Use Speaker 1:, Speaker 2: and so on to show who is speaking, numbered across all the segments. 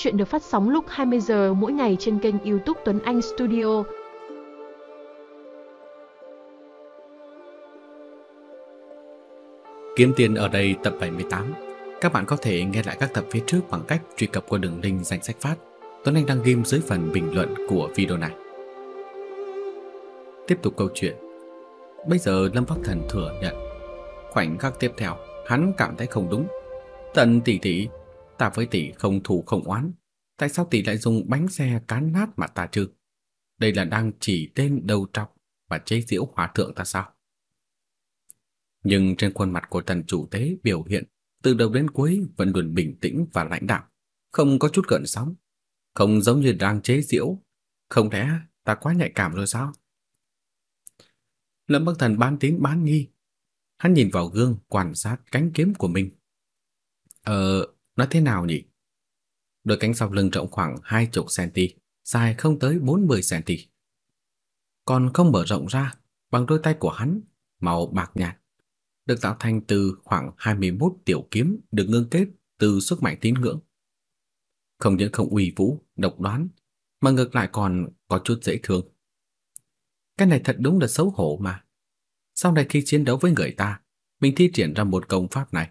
Speaker 1: Chuyện được phát sóng lúc 20 giờ mỗi ngày trên kênh YouTube Tuấn Anh Studio.
Speaker 2: Kiếm tiền ở đây tập 78. Các bạn có thể nghe lại các tập phía trước bằng cách truy cập qua đường link danh sách phát. Tuấn Anh đăng ghim dưới phần bình luận của video này. Tiếp tục câu chuyện. Bây giờ Lâm Bắc Thần thừa nhận. Khoảnh khắc tiếp theo, hắn cảm thấy không đúng. Tần tỷ tỷ, ta với tỷ không thù không oán. Tại sao tỷ lại dùng bánh xe cán nát mặt ta chứ? Đây là đang chỉ tên đầu trọc và chế giễu hòa thượng ta sao? Nhưng trên khuôn mặt của tần chủ tế biểu hiện từ đầu đến cuối vẫn luôn bình tĩnh và lãnh đạm, không có chút gợn sóng, không giống như đang chế giễu. Không lẽ ta quá nhạy cảm rồi sao? Lâm Bắc Thần bán tín bán nghi. Hắn nhìn vào gương quan sát cánh kiếm của mình. Ờ, nó thế nào nhỉ? Đôi cánh sau lưng rộng khoảng 20 cm, dài không tới 40 cm. Còn không mở rộng ra, bằng đôi tay của hắn, màu bạc nhạt, được tạo thành từ khoảng 21 tiểu kiếm được ngưng kết từ sức mạnh tín ngưỡng. Không những không uy vũ, độc đoán, mà ngược lại còn có chút dễ thương. Cái này thật đúng là xấu hổ mà. Sau này khi chiến đấu với người ta, mình thi triển ra một công pháp này.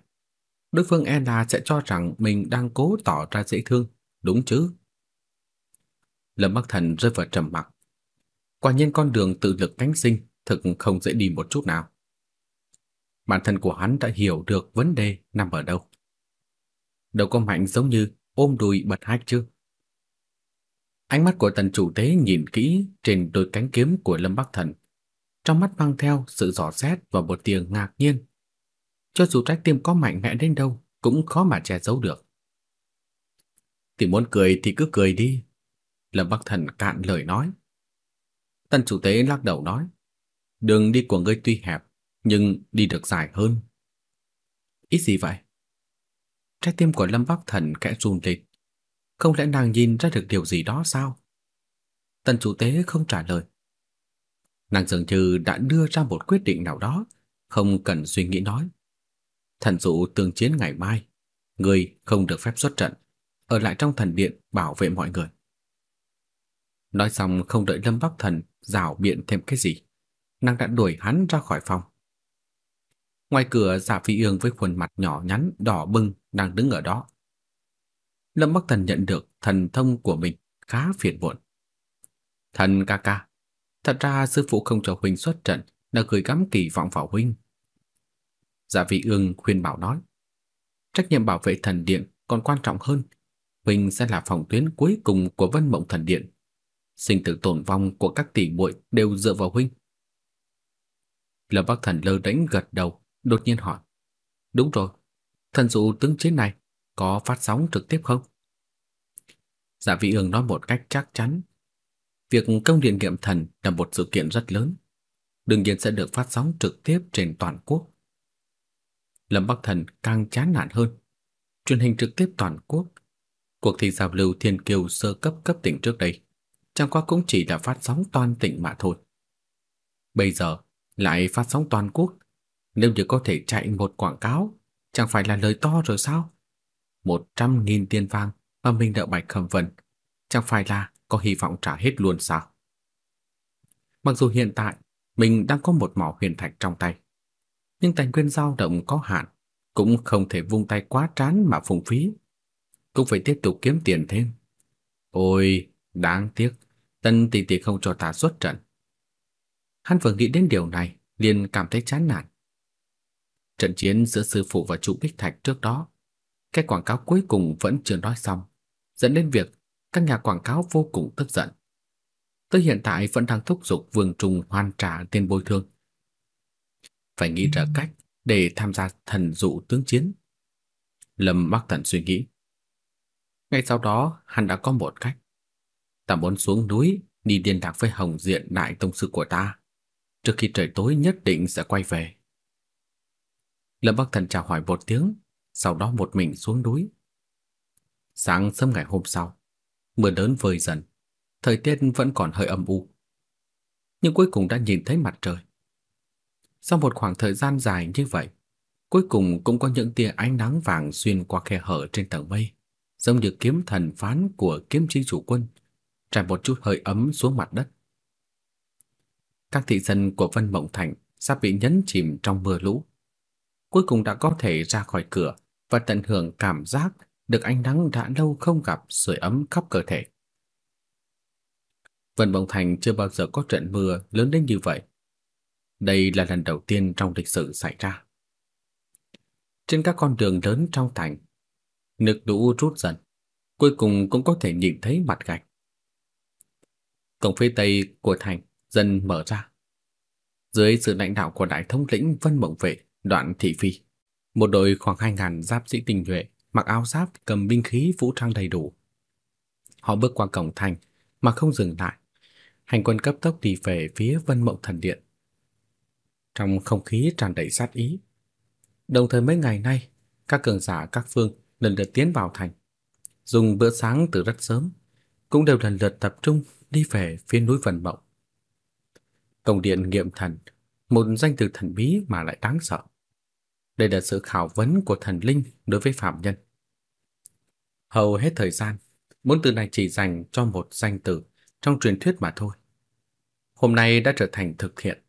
Speaker 2: Đối phương e là sẽ cho rằng mình đang cố tỏ ra dễ thương, đúng chứ? Lâm Bắc Thần rơi vào trầm mặc. Quả nhiên con đường tự lực cánh sinh thực không dễ đi một chút nào. Bản thân của hắn đã hiểu được vấn đề nằm ở đâu. Đâu có mạnh giống như ôm đùi bật hách chứ. Ánh mắt của tần chủ tế nhìn kỹ trên đôi cánh kiếm của Lâm Bắc Thần, trong mắt mang theo sự dò xét và một tia ngạc nhiên. Cho dù trái tim có mạnh mẽ đến đâu, cũng khó mà che giấu được. Thì muốn cười thì cứ cười đi. Lâm Bắc Thần cạn lời nói. Tần chủ tế lắc đầu nói, đường đi của ngươi tuy hẹp, nhưng đi được dài hơn. Ý gì vậy? Trái tim của Lâm Bắc Thần khẽ run lên. Không lẽ nàng nhìn ra được điều gì đó sao? Tần chủ tế không trả lời. Nàng dường như đã đưa ra một quyết định nào đó, không cần suy nghĩ nói. Thần dụ tương chiến ngày mai, người không được phép xuất trận, ở lại trong thần điện bảo vệ mọi người. Nói xong không đợi Lâm Bắc Thần rảo biện thêm cái gì, nàng đã đuổi hắn ra khỏi phòng. Ngoài cửa giả Phi Ương với khuôn mặt nhỏ nhắn đỏ bừng đang đứng ở đó. Lâm Bắc Thần nhận được thần thông của mình khá phiền muộn. Thần ca ca, thật ra sư phụ không cho huynh xuất trận, đã gửi gắm kỳ vọng vào huynh. Dạ vị ương khuyên bảo nói, trách nhiệm bảo vệ thần điện còn quan trọng hơn. Huynh sẽ là phòng tuyến cuối cùng của Vân Mộng Thần Điện. Sinh tử tồn vong của các tỷ muội đều dựa vào huynh. Lâm Bắc Thần lơ đánh gật đầu, đột nhiên hỏi: "Đúng rồi, thần dụ tướng chiến này có phát sóng trực tiếp không?" Dạ vị ương nói một cách chắc chắn. Việc công điện nghiệm thần là một sự kiện rất lớn, đương nhiên sẽ được phát sóng trực tiếp trên toàn quốc. Lâm Bắc Thần càng chán nản hơn. Truyền hình trực tiếp toàn quốc. Cuộc thi giao lưu thiên kiều sơ cấp cấp tỉnh trước đây, chẳng qua cũng chỉ là phát sóng toàn tỉnh mà thôi. Bây giờ lại phát sóng toàn quốc, nếu như có thể chạy một quảng cáo, chẳng phải là lời to rồi sao? Một trăm nghìn tiền vàng mà mình đợi Bạch Khâm Vân, chẳng phải là có hy vọng trả hết luôn sao? Mặc dù hiện tại mình đang có một mỏ huyền thạch trong tay, nhưng tài nguyên dao động có hạn, cũng không thể vung tay quá trán mà phung phí, cũng phải tiếp tục kiếm tiền thêm. Ôi, đáng tiếc, Tân tỷ tỷ không cho ta xuất trận. Hắn vừa nghĩ đến điều này, liền cảm thấy chán nản. Trận chiến giữa sư phụ và trụ Bích Thạch trước đó, cái quảng cáo cuối cùng vẫn chưa nói xong, dẫn đến việc các nhà quảng cáo vô cùng tức giận. Tới hiện tại vẫn đang thúc giục Vương Trung hoàn trả tiền bồi thường. Phải nghĩ ra cách để tham gia thần dụ tướng chiến. Lâm Bắc Thần suy nghĩ. Ngay sau đó, hắn đã có một cách. Ta muốn xuống núi đi liên lạc với Hồng Diện đại tông sư của ta. Trước khi trời tối nhất định sẽ quay về. Lâm Bắc Thần chào hỏi một tiếng, sau đó một mình xuống núi. Sáng sớm ngày hôm sau, mưa lớn vơi dần, thời tiết vẫn còn hơi âm u. Nhưng cuối cùng đã nhìn thấy mặt trời. Sau một khoảng thời gian dài như vậy, cuối cùng cũng có những tia ánh nắng vàng xuyên qua khe hở trên tầng mây, giống như kiếm thần phán của kiếm chi chủ quân, trải một chút hơi ấm xuống mặt đất. Các thị dân của Vân Mộng Thành sắp bị nhấn chìm trong mưa lũ. Cuối cùng đã có thể ra khỏi cửa và tận hưởng cảm giác được ánh nắng đã lâu không gặp sưởi ấm khắp cơ thể. Vân Mộng Thành chưa bao giờ có trận mưa lớn đến như vậy. Đây là lần đầu tiên trong lịch sử xảy ra. Trên các con đường lớn trong thành, nước lũ rút dần, cuối cùng cũng có thể nhìn thấy mặt gạch. Cổng phía tây của thành dần mở ra. Dưới sự lãnh đạo của đại thống lĩnh Vân Mộng Vệ, Đoạn Thị Phi, một đội khoảng 2000 giáp sĩ tinh nhuệ, mặc áo giáp cầm binh khí vũ trang đầy đủ. Họ bước qua cổng thành mà không dừng lại. Hành quân cấp tốc đi về phía Vân Mộng Thần Điện. Trong không khí tràn đầy sát ý. Đồng thời mấy ngày nay, các cường giả các phương lần lượt tiến vào thành, dùng bữa sáng từ rất sớm, cũng đều lần lượt tập trung đi về phía núi Vân Mộng. Công điện nghiệm thần, một danh từ thần bí mà lại đáng sợ. Đây là sự khảo vấn của thần linh đối với phạm nhân. Hầu hết thời gian, bốn từ này chỉ dành cho một danh từ trong truyền thuyết mà thôi. Hôm nay đã trở thành thực hiện.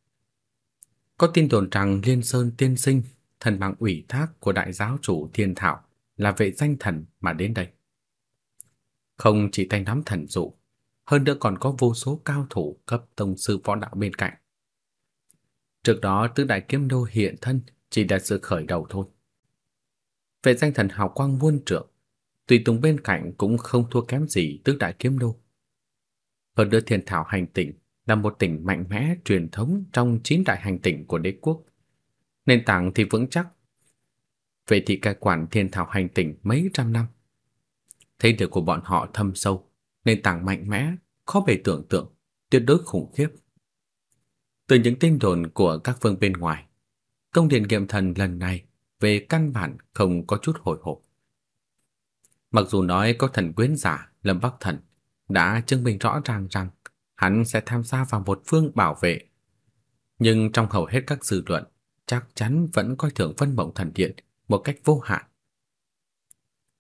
Speaker 2: Có tin đồn rằng Liên Sơn Tiên Sinh, thần bằng ủy thác của đại giáo chủ Thiên Thảo, là vệ danh thần mà đến đây. Không chỉ tay nắm thần dụ, hơn nữa còn có vô số cao thủ cấp tông sư võ đạo bên cạnh. Trước đó tứ đại kiếm đô hiện thân chỉ là sự khởi đầu thôi. Vệ danh thần hào quang muôn trượng, tùy tùng bên cạnh cũng không thua kém gì tứ đại kiếm đô. Hơn nữa thiên thảo hành tỉnh là một tỉnh mạnh mẽ truyền thống trong chín đại hành tỉnh của đế quốc. Nền tảng thì vững chắc. Về thì cai quản thiên thảo hành tỉnh mấy trăm năm. Thế lực của bọn họ thâm sâu, nền tảng mạnh mẽ, khó bề tưởng tượng, tuyệt đối khủng khiếp. Từ những tin đồn của các phương bên ngoài, công điện nghiệm thần lần này về căn bản không có chút hồi hộp. Mặc dù nói có thần quyến giả Lâm Bắc Thần đã chứng minh rõ ràng rằng hắn sẽ tham gia vào một phương bảo vệ, nhưng trong hầu hết các dư luận chắc chắn vẫn coi thường Vân Mộng Thần Điện một cách vô hạn.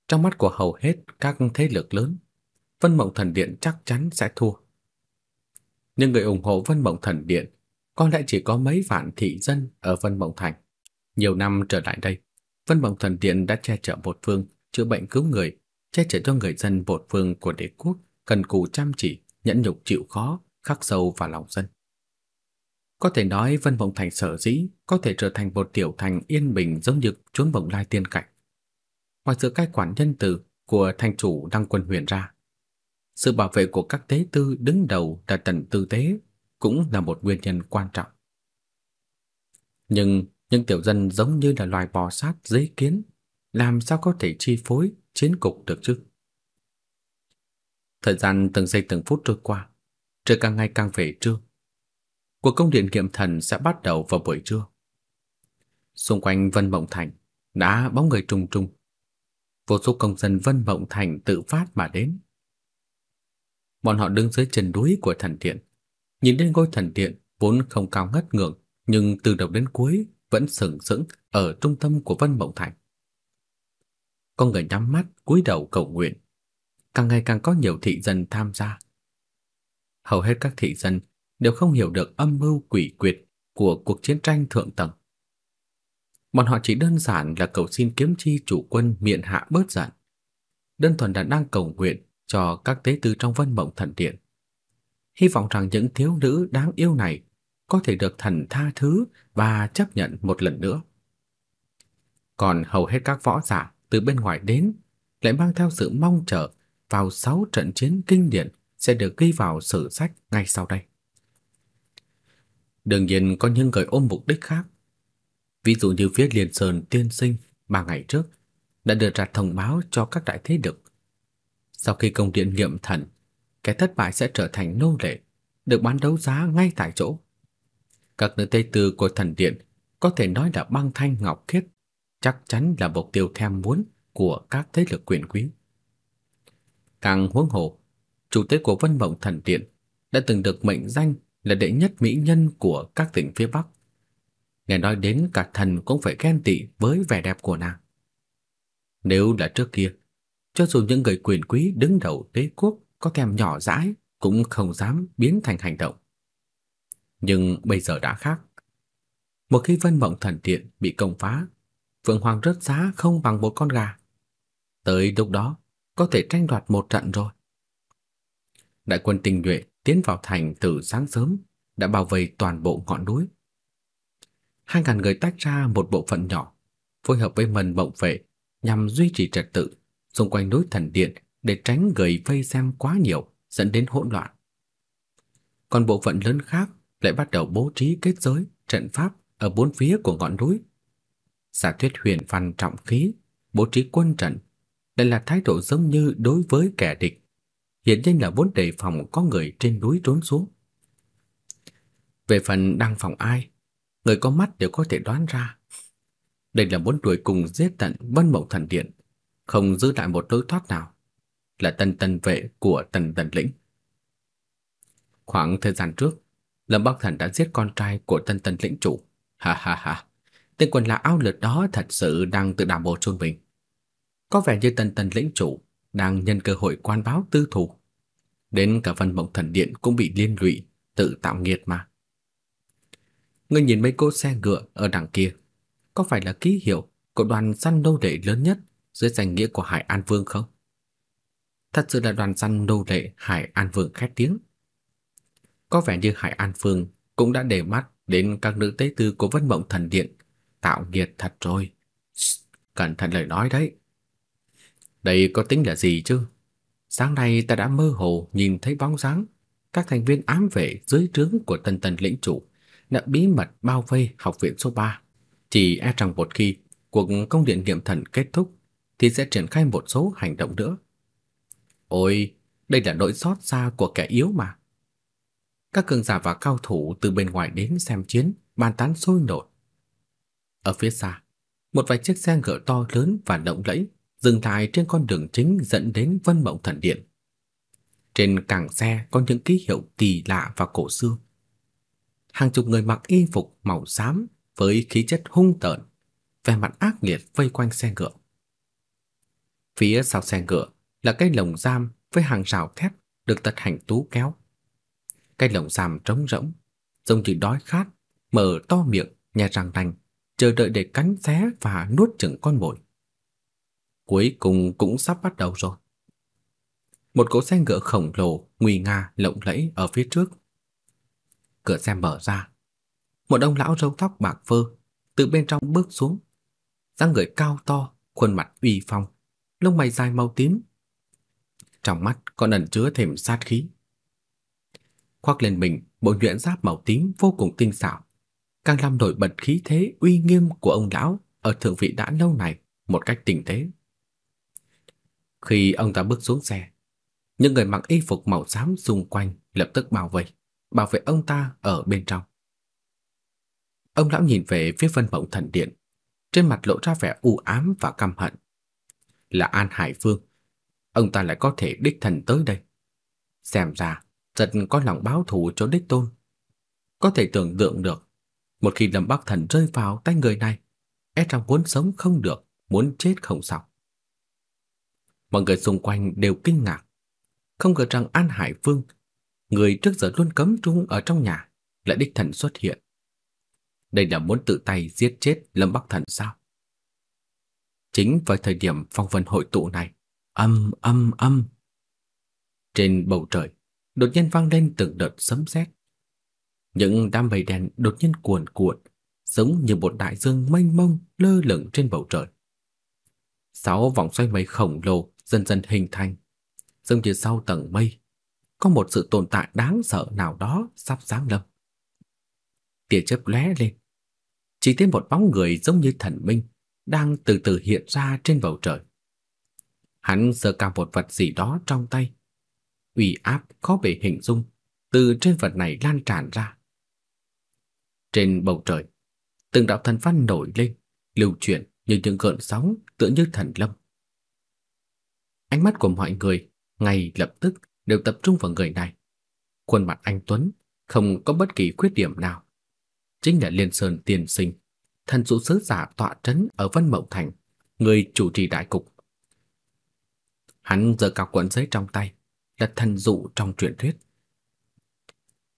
Speaker 2: Trong mắt của hầu hết các thế lực lớn, Vân Mộng Thần Điện chắc chắn sẽ thua. Nhưng người ủng hộ Vân Mộng Thần Điện có lẽ chỉ có mấy vạn thị dân ở Vân Mộng Thành. Nhiều năm trở lại đây, Vân Mộng Thần Điện đã che chở một phương, chữa bệnh cứu người, che chở cho người dân một phương của đế quốc, cần cù chăm chỉ, nhẫn nhục chịu khó, khắc sâu vào lòng dân. Có thể nói Vân Mộng Thành sở dĩ có thể trở thành một tiểu thành yên bình giống như chốn bồng lai tiên cảnh. Ngoài sự cai quản nhân từ của thành chủ Đăng Quân Huyền ra, sự bảo vệ của các tế tư đứng đầu là Tần Tư Tế cũng là một nguyên nhân quan trọng. Nhưng những tiểu dân giống như là loài bò sát dế kiến, làm sao có thể chi phối chiến cục được chứ? Thời gian từng giây từng phút trôi qua, trời càng ngày càng về trưa. Cuộc công điện kiểm thần sẽ bắt đầu vào buổi trưa. Xung quanh Vân Mộng Thành đã bóng người trùng trùng. Vô số công dân Vân Mộng Thành tự phát mà đến. Bọn họ đứng dưới chân núi của thần điện, nhìn lên ngôi thần điện vốn không cao ngất ngưỡng, nhưng từ đầu đến cuối vẫn sừng sững ở trung tâm của Vân Mộng Thành. Con người nhắm mắt cúi đầu cầu nguyện, càng ngày càng có nhiều thị dân tham gia. Hầu hết các thị dân đều không hiểu được âm mưu quỷ quyệt của cuộc chiến tranh thượng tầng. Bọn họ chỉ đơn giản là cầu xin kiếm chi chủ quân miện hạ bớt giận. Đơn thuần là đang cầu nguyện cho các tế tư trong vân mộng thần điện. Hy vọng rằng những thiếu nữ đáng yêu này có thể được thần tha thứ và chấp nhận một lần nữa. Còn hầu hết các võ giả từ bên ngoài đến lại mang theo sự mong chờ vào sáu trận chiến kinh điển sẽ được ghi vào sử sách ngay sau đây. Đương nhiên có những người ôm mục đích khác. Ví dụ như phía Liên Sơn tiên sinh ba ngày trước đã đưa ra thông báo cho các đại thế lực. Sau khi công điện nghiệm thần, kẻ thất bại sẽ trở thành nô lệ, được bán đấu giá ngay tại chỗ. Các nữ tây tư của thần điện có thể nói là băng thanh ngọc khiết, chắc chắn là mục tiêu thèm muốn của các thế lực quyền quý. Càng huống hồ, chủ tế của Vân Mộng Thần Điện đã từng được mệnh danh là đệ nhất mỹ nhân của các tỉnh phía Bắc. Nghe nói đến cả thần cũng phải ghen tị với vẻ đẹp của nàng. Nếu là trước kia, cho dù những người quyền quý đứng đầu đế quốc có kèm nhỏ dãi cũng không dám biến thành hành động. Nhưng bây giờ đã khác. Một khi Vân Mộng Thần Điện bị công phá, Phượng Hoàng rớt giá không bằng một con gà. Tới lúc đó, có thể tranh đoạt một trận rồi. Đại quân tinh nhuệ tiến vào thành từ sáng sớm, đã bao vây toàn bộ ngọn núi. Hai ngàn người tách ra một bộ phận nhỏ, phối hợp với mần bộng vệ nhằm duy trì trật tự xung quanh núi thần điện để tránh người vây xem quá nhiều dẫn đến hỗn loạn. Còn bộ phận lớn khác lại bắt đầu bố trí kết giới, trận pháp ở bốn phía của ngọn núi. Giả thuyết huyền văn trọng khí, bố trí quân trận, đây là thái độ giống như đối với kẻ địch. Hiện nhiên là vốn đề phòng có người trên núi trốn xuống. Về phần đang phòng ai, người có mắt đều có thể đoán ra. Đây là muốn đuổi cùng giết tận Vân Mộng Thần Điện, không giữ lại một lối thoát nào. Là tần tần vệ của tần tần lĩnh. Khoảng thời gian trước, Lâm Bắc Thần đã giết con trai của tần tần lĩnh chủ. Ha ha ha, tên quần là áo lượt đó thật sự đang tự đào bộ chôn mình. Có vẻ như tần tần lĩnh chủ đang nhân cơ hội quan báo tư thủ. Đến cả Vân Mộng Thần Điện cũng bị liên lụy, tự tạo nghiệt mà. Ngươi nhìn mấy cỗ xe ngựa ở đằng kia, có phải là ký hiệu của đoàn săn nô lệ lớn nhất dưới danh nghĩa của Hải An Vương không? Thật sự là đoàn săn nô lệ Hải An Vương khét tiếng. Có vẻ như Hải An Vương cũng đã để mắt đến các nữ tế tư của Vân Mộng Thần Điện, tạo nghiệt thật rồi. Cẩn thận lời nói đấy. Đây có tính là gì chứ? Sáng nay ta đã mơ hồ nhìn thấy bóng dáng các thành viên ám vệ dưới trướng của Tân Tân lĩnh chủ đã bí mật bao vây học viện số 3. Chỉ e rằng một khi cuộc công điện nghiệm thần kết thúc thì sẽ triển khai một số hành động nữa. Ôi, đây là nỗi xót xa của kẻ yếu mà. Các cường giả và cao thủ từ bên ngoài đến xem chiến, bàn tán sôi nổi. Ở phía xa, một vài chiếc xe ngựa to lớn và lộng lẫy dừng lại trên con đường chính dẫn đến Vân Mộng Thần Điện. Trên càng xe có những ký hiệu kỳ lạ và cổ xưa. Hàng chục người mặc y phục màu xám với khí chất hung tợn, vẻ mặt ác liệt vây quanh xe ngựa. Phía sau xe ngựa là cái lồng giam với hàng rào thép được tật hành tú kéo. Cái lồng giam trống rỗng, giống như đói khát, mở to miệng, nhà răng nanh, chờ đợi để cắn xé và nuốt chửng con mồi. Cuối cùng cũng sắp bắt đầu rồi. Một cỗ xe ngựa khổng lồ, nguy nga, lộng lẫy ở phía trước. Cửa xe mở ra. Một ông lão râu tóc bạc phơ từ bên trong bước xuống. dáng người cao to, khuôn mặt uy phong, lông mày dài màu tím. Trong mắt còn ẩn chứa thêm sát khí. Khoác lên mình bộ nhuyễn giáp màu tím vô cùng tinh xảo, càng làm nổi bật khí thế uy nghiêm của ông lão ở thượng vị đã lâu này một cách tinh tế. Khi ông ta bước xuống xe, những người mặc y phục màu xám xung quanh lập tức bảo vệ, bảo vệ ông ta ở bên trong. Ông lão nhìn về phía Vân Mộng Thần Điện, trên mặt lộ ra vẻ u ám và căm hận. Là An Hải Vương, ông ta lại có thể đích thần tới đây. Xem ra, thật có lòng báo thù cho đích tôn. Có thể tưởng tượng được, một khi Lâm Bắc Thần rơi vào tay người này, e rằng muốn sống không được, muốn chết không xong. Mọi người xung quanh đều kinh ngạc. Không ngờ rằng An Hải Vương, người trước giờ luôn cấm trung ở trong nhà, lại đích thần xuất hiện. Đây là muốn tự tay giết chết Lâm Bắc Thần sao? Chính vào thời điểm phong vân hội tụ này, âm âm âm. Trên bầu trời, đột nhiên vang lên từng đợt sấm sét. Những đám mây đen đột nhiên cuồn cuộn, giống như một đại dương mênh mông lơ lửng trên bầu trời. Sáu vòng xoay mây khổng lồ dần dần hình thành, giống như sau tầng mây, có một sự tồn tại đáng sợ nào đó sắp giáng lâm. Tia chớp lóe lên, chỉ thấy một bóng người giống như thần minh đang từ từ hiện ra trên bầu trời. Hắn giơ cao một vật gì đó trong tay, uy áp khó bề hình dung từ trên vật này lan tràn ra. Trên bầu trời, từng đạo thần văn nổi lên, lưu chuyển như những cơn sóng tựa như thần lâm. Ánh mắt của mọi người ngay lập tức đều tập trung vào người này. Khuôn mặt anh Tuấn không có bất kỳ khuyết điểm nào. Chính là Liên Sơn Tiên Sinh, thần dụ sứ giả tọa trấn ở Vân Mộng Thành, người chủ trì đại cục. Hắn giơ cao cuộn giấy trong tay, là thần dụ trong truyền thuyết.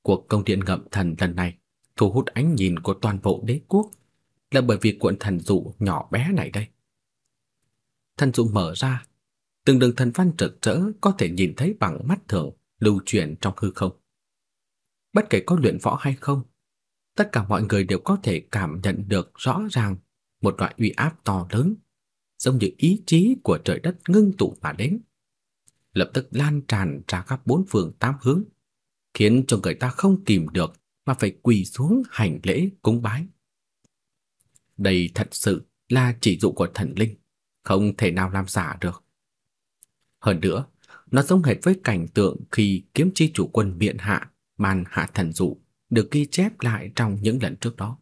Speaker 2: Cuộc công điện ngậm thần lần này thu hút ánh nhìn của toàn bộ đế quốc là bởi vì cuộn thần dụ nhỏ bé này đây. Thần dụ mở ra, từng đường thần văn rực rỡ có thể nhìn thấy bằng mắt thường lưu chuyển trong hư không. Bất kể có luyện võ hay không, tất cả mọi người đều có thể cảm nhận được rõ ràng một loại uy áp to lớn, giống như ý chí của trời đất ngưng tụ mà đến, lập tức lan tràn ra khắp bốn phương tám hướng, khiến cho người ta không kìm được mà phải quỳ xuống hành lễ cúng bái. Đây thật sự là chỉ dụ của thần linh, không thể nào làm giả được. Hơn nữa, nó giống hệt với cảnh tượng khi kiếm chi chủ quân miện hạ màn hạ thần dụ được ghi chép lại trong những lần trước đó.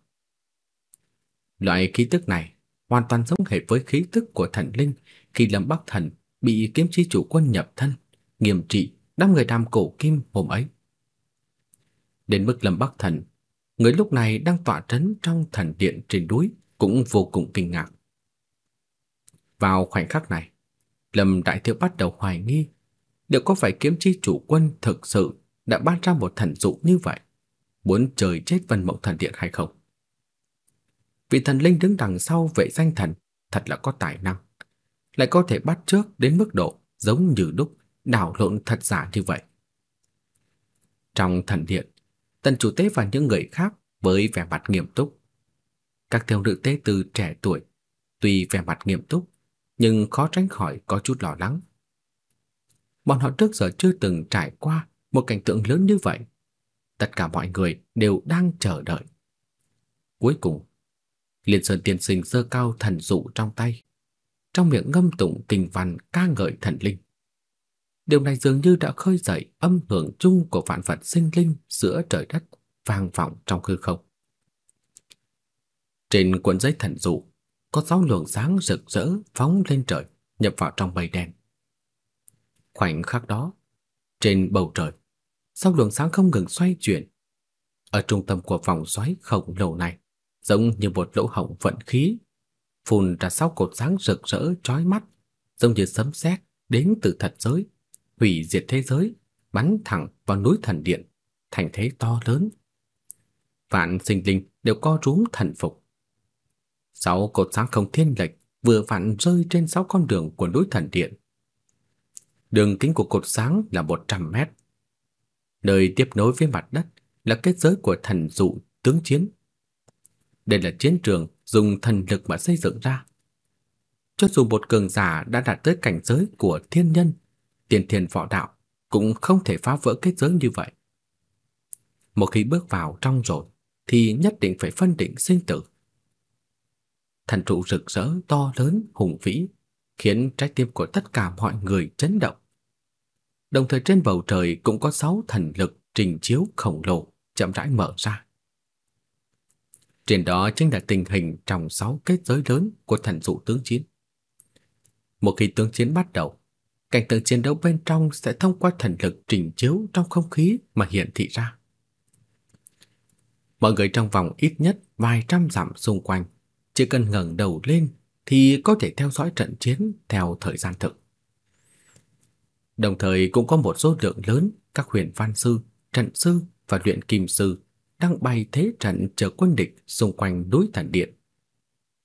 Speaker 2: Loại khí tức này hoàn toàn giống hệt với khí tức của thần linh khi Lâm Bắc Thần bị kiếm chi chủ quân nhập thân, nghiêm trị đám người đàm cổ kim hôm ấy. Đến mức Lâm Bắc Thần, người lúc này đang tọa trấn trong thần điện trên núi cũng vô cùng kinh ngạc. Vào khoảnh khắc này, Lâm Đại Thiếu bắt đầu hoài nghi liệu có phải kiếm chi chủ quân thực sự đã ban ra một thần dụ như vậy, muốn trời chết Vân Mộng Thần Điện hay không. Vị thần linh đứng đằng sau vệ danh thần thật là có tài năng, lại có thể bắt trước đến mức độ giống như đúc đảo lộn thật giả như vậy. Trong thần điện, tần chủ tế và những người khác với vẻ mặt nghiêm túc. Các thiếu nữ tế từ trẻ tuổi, tuy vẻ mặt nghiêm túc, nhưng khó tránh khỏi có chút lo lắng. Bọn họ trước giờ chưa từng trải qua một cảnh tượng lớn như vậy. Tất cả mọi người đều đang chờ đợi. Cuối cùng, Liên Sơn tiên sinh giơ cao thần dụ trong tay, trong miệng ngâm tụng kinh văn ca ngợi thần linh. Điều này dường như đã khơi dậy âm hưởng chung của vạn vật sinh linh giữa trời đất, vang vọng trong hư không. Trên cuộn giấy thần dụ, có sáu luồng sáng rực rỡ phóng lên trời, nhập vào trong mây đen. Khoảnh khắc đó, trên bầu trời, sáu luồng sáng không ngừng xoay chuyển. Ở trung tâm của vòng xoáy khổng lồ này, giống như một lỗ hổng vận khí, phun ra sáu cột sáng rực rỡ chói mắt, giống như sấm sét đến từ thật giới, hủy diệt thế giới, bắn thẳng vào núi thần điện, thành thế to lớn. Vạn sinh linh đều co rúm thần phục. Sáu cột sáng không thiên lệch vừa vặn rơi trên sáu con đường của núi thần điện. Đường kính của cột sáng là 100 mét. Nơi tiếp nối với mặt đất là kết giới của thần dụ tướng chiến. Đây là chiến trường dùng thần lực mà xây dựng ra. Cho dù một cường giả đã đạt tới cảnh giới của thiên nhân, tiền thiền võ đạo cũng không thể phá vỡ kết giới như vậy. Một khi bước vào trong rồi thì nhất định phải phân định sinh tử. Thần trụ rực rỡ to lớn hùng vĩ khiến trái tim của tất cả mọi người chấn động. Đồng thời trên bầu trời cũng có sáu thần lực trình chiếu khổng lồ chậm rãi mở ra. Trên đó chính là tình hình trong sáu kết giới lớn của thần dụ tướng chiến. Một khi tướng chiến bắt đầu, cảnh tượng chiến đấu bên trong sẽ thông qua thần lực trình chiếu trong không khí mà hiện thị ra. Mọi người trong vòng ít nhất vài trăm dặm xung quanh chỉ cần ngẩng đầu lên thì có thể theo dõi trận chiến theo thời gian thực. Đồng thời cũng có một số lượng lớn các huyền văn sư, trận sư và luyện kim sư đang bày thế trận chờ quân địch xung quanh núi thần điện.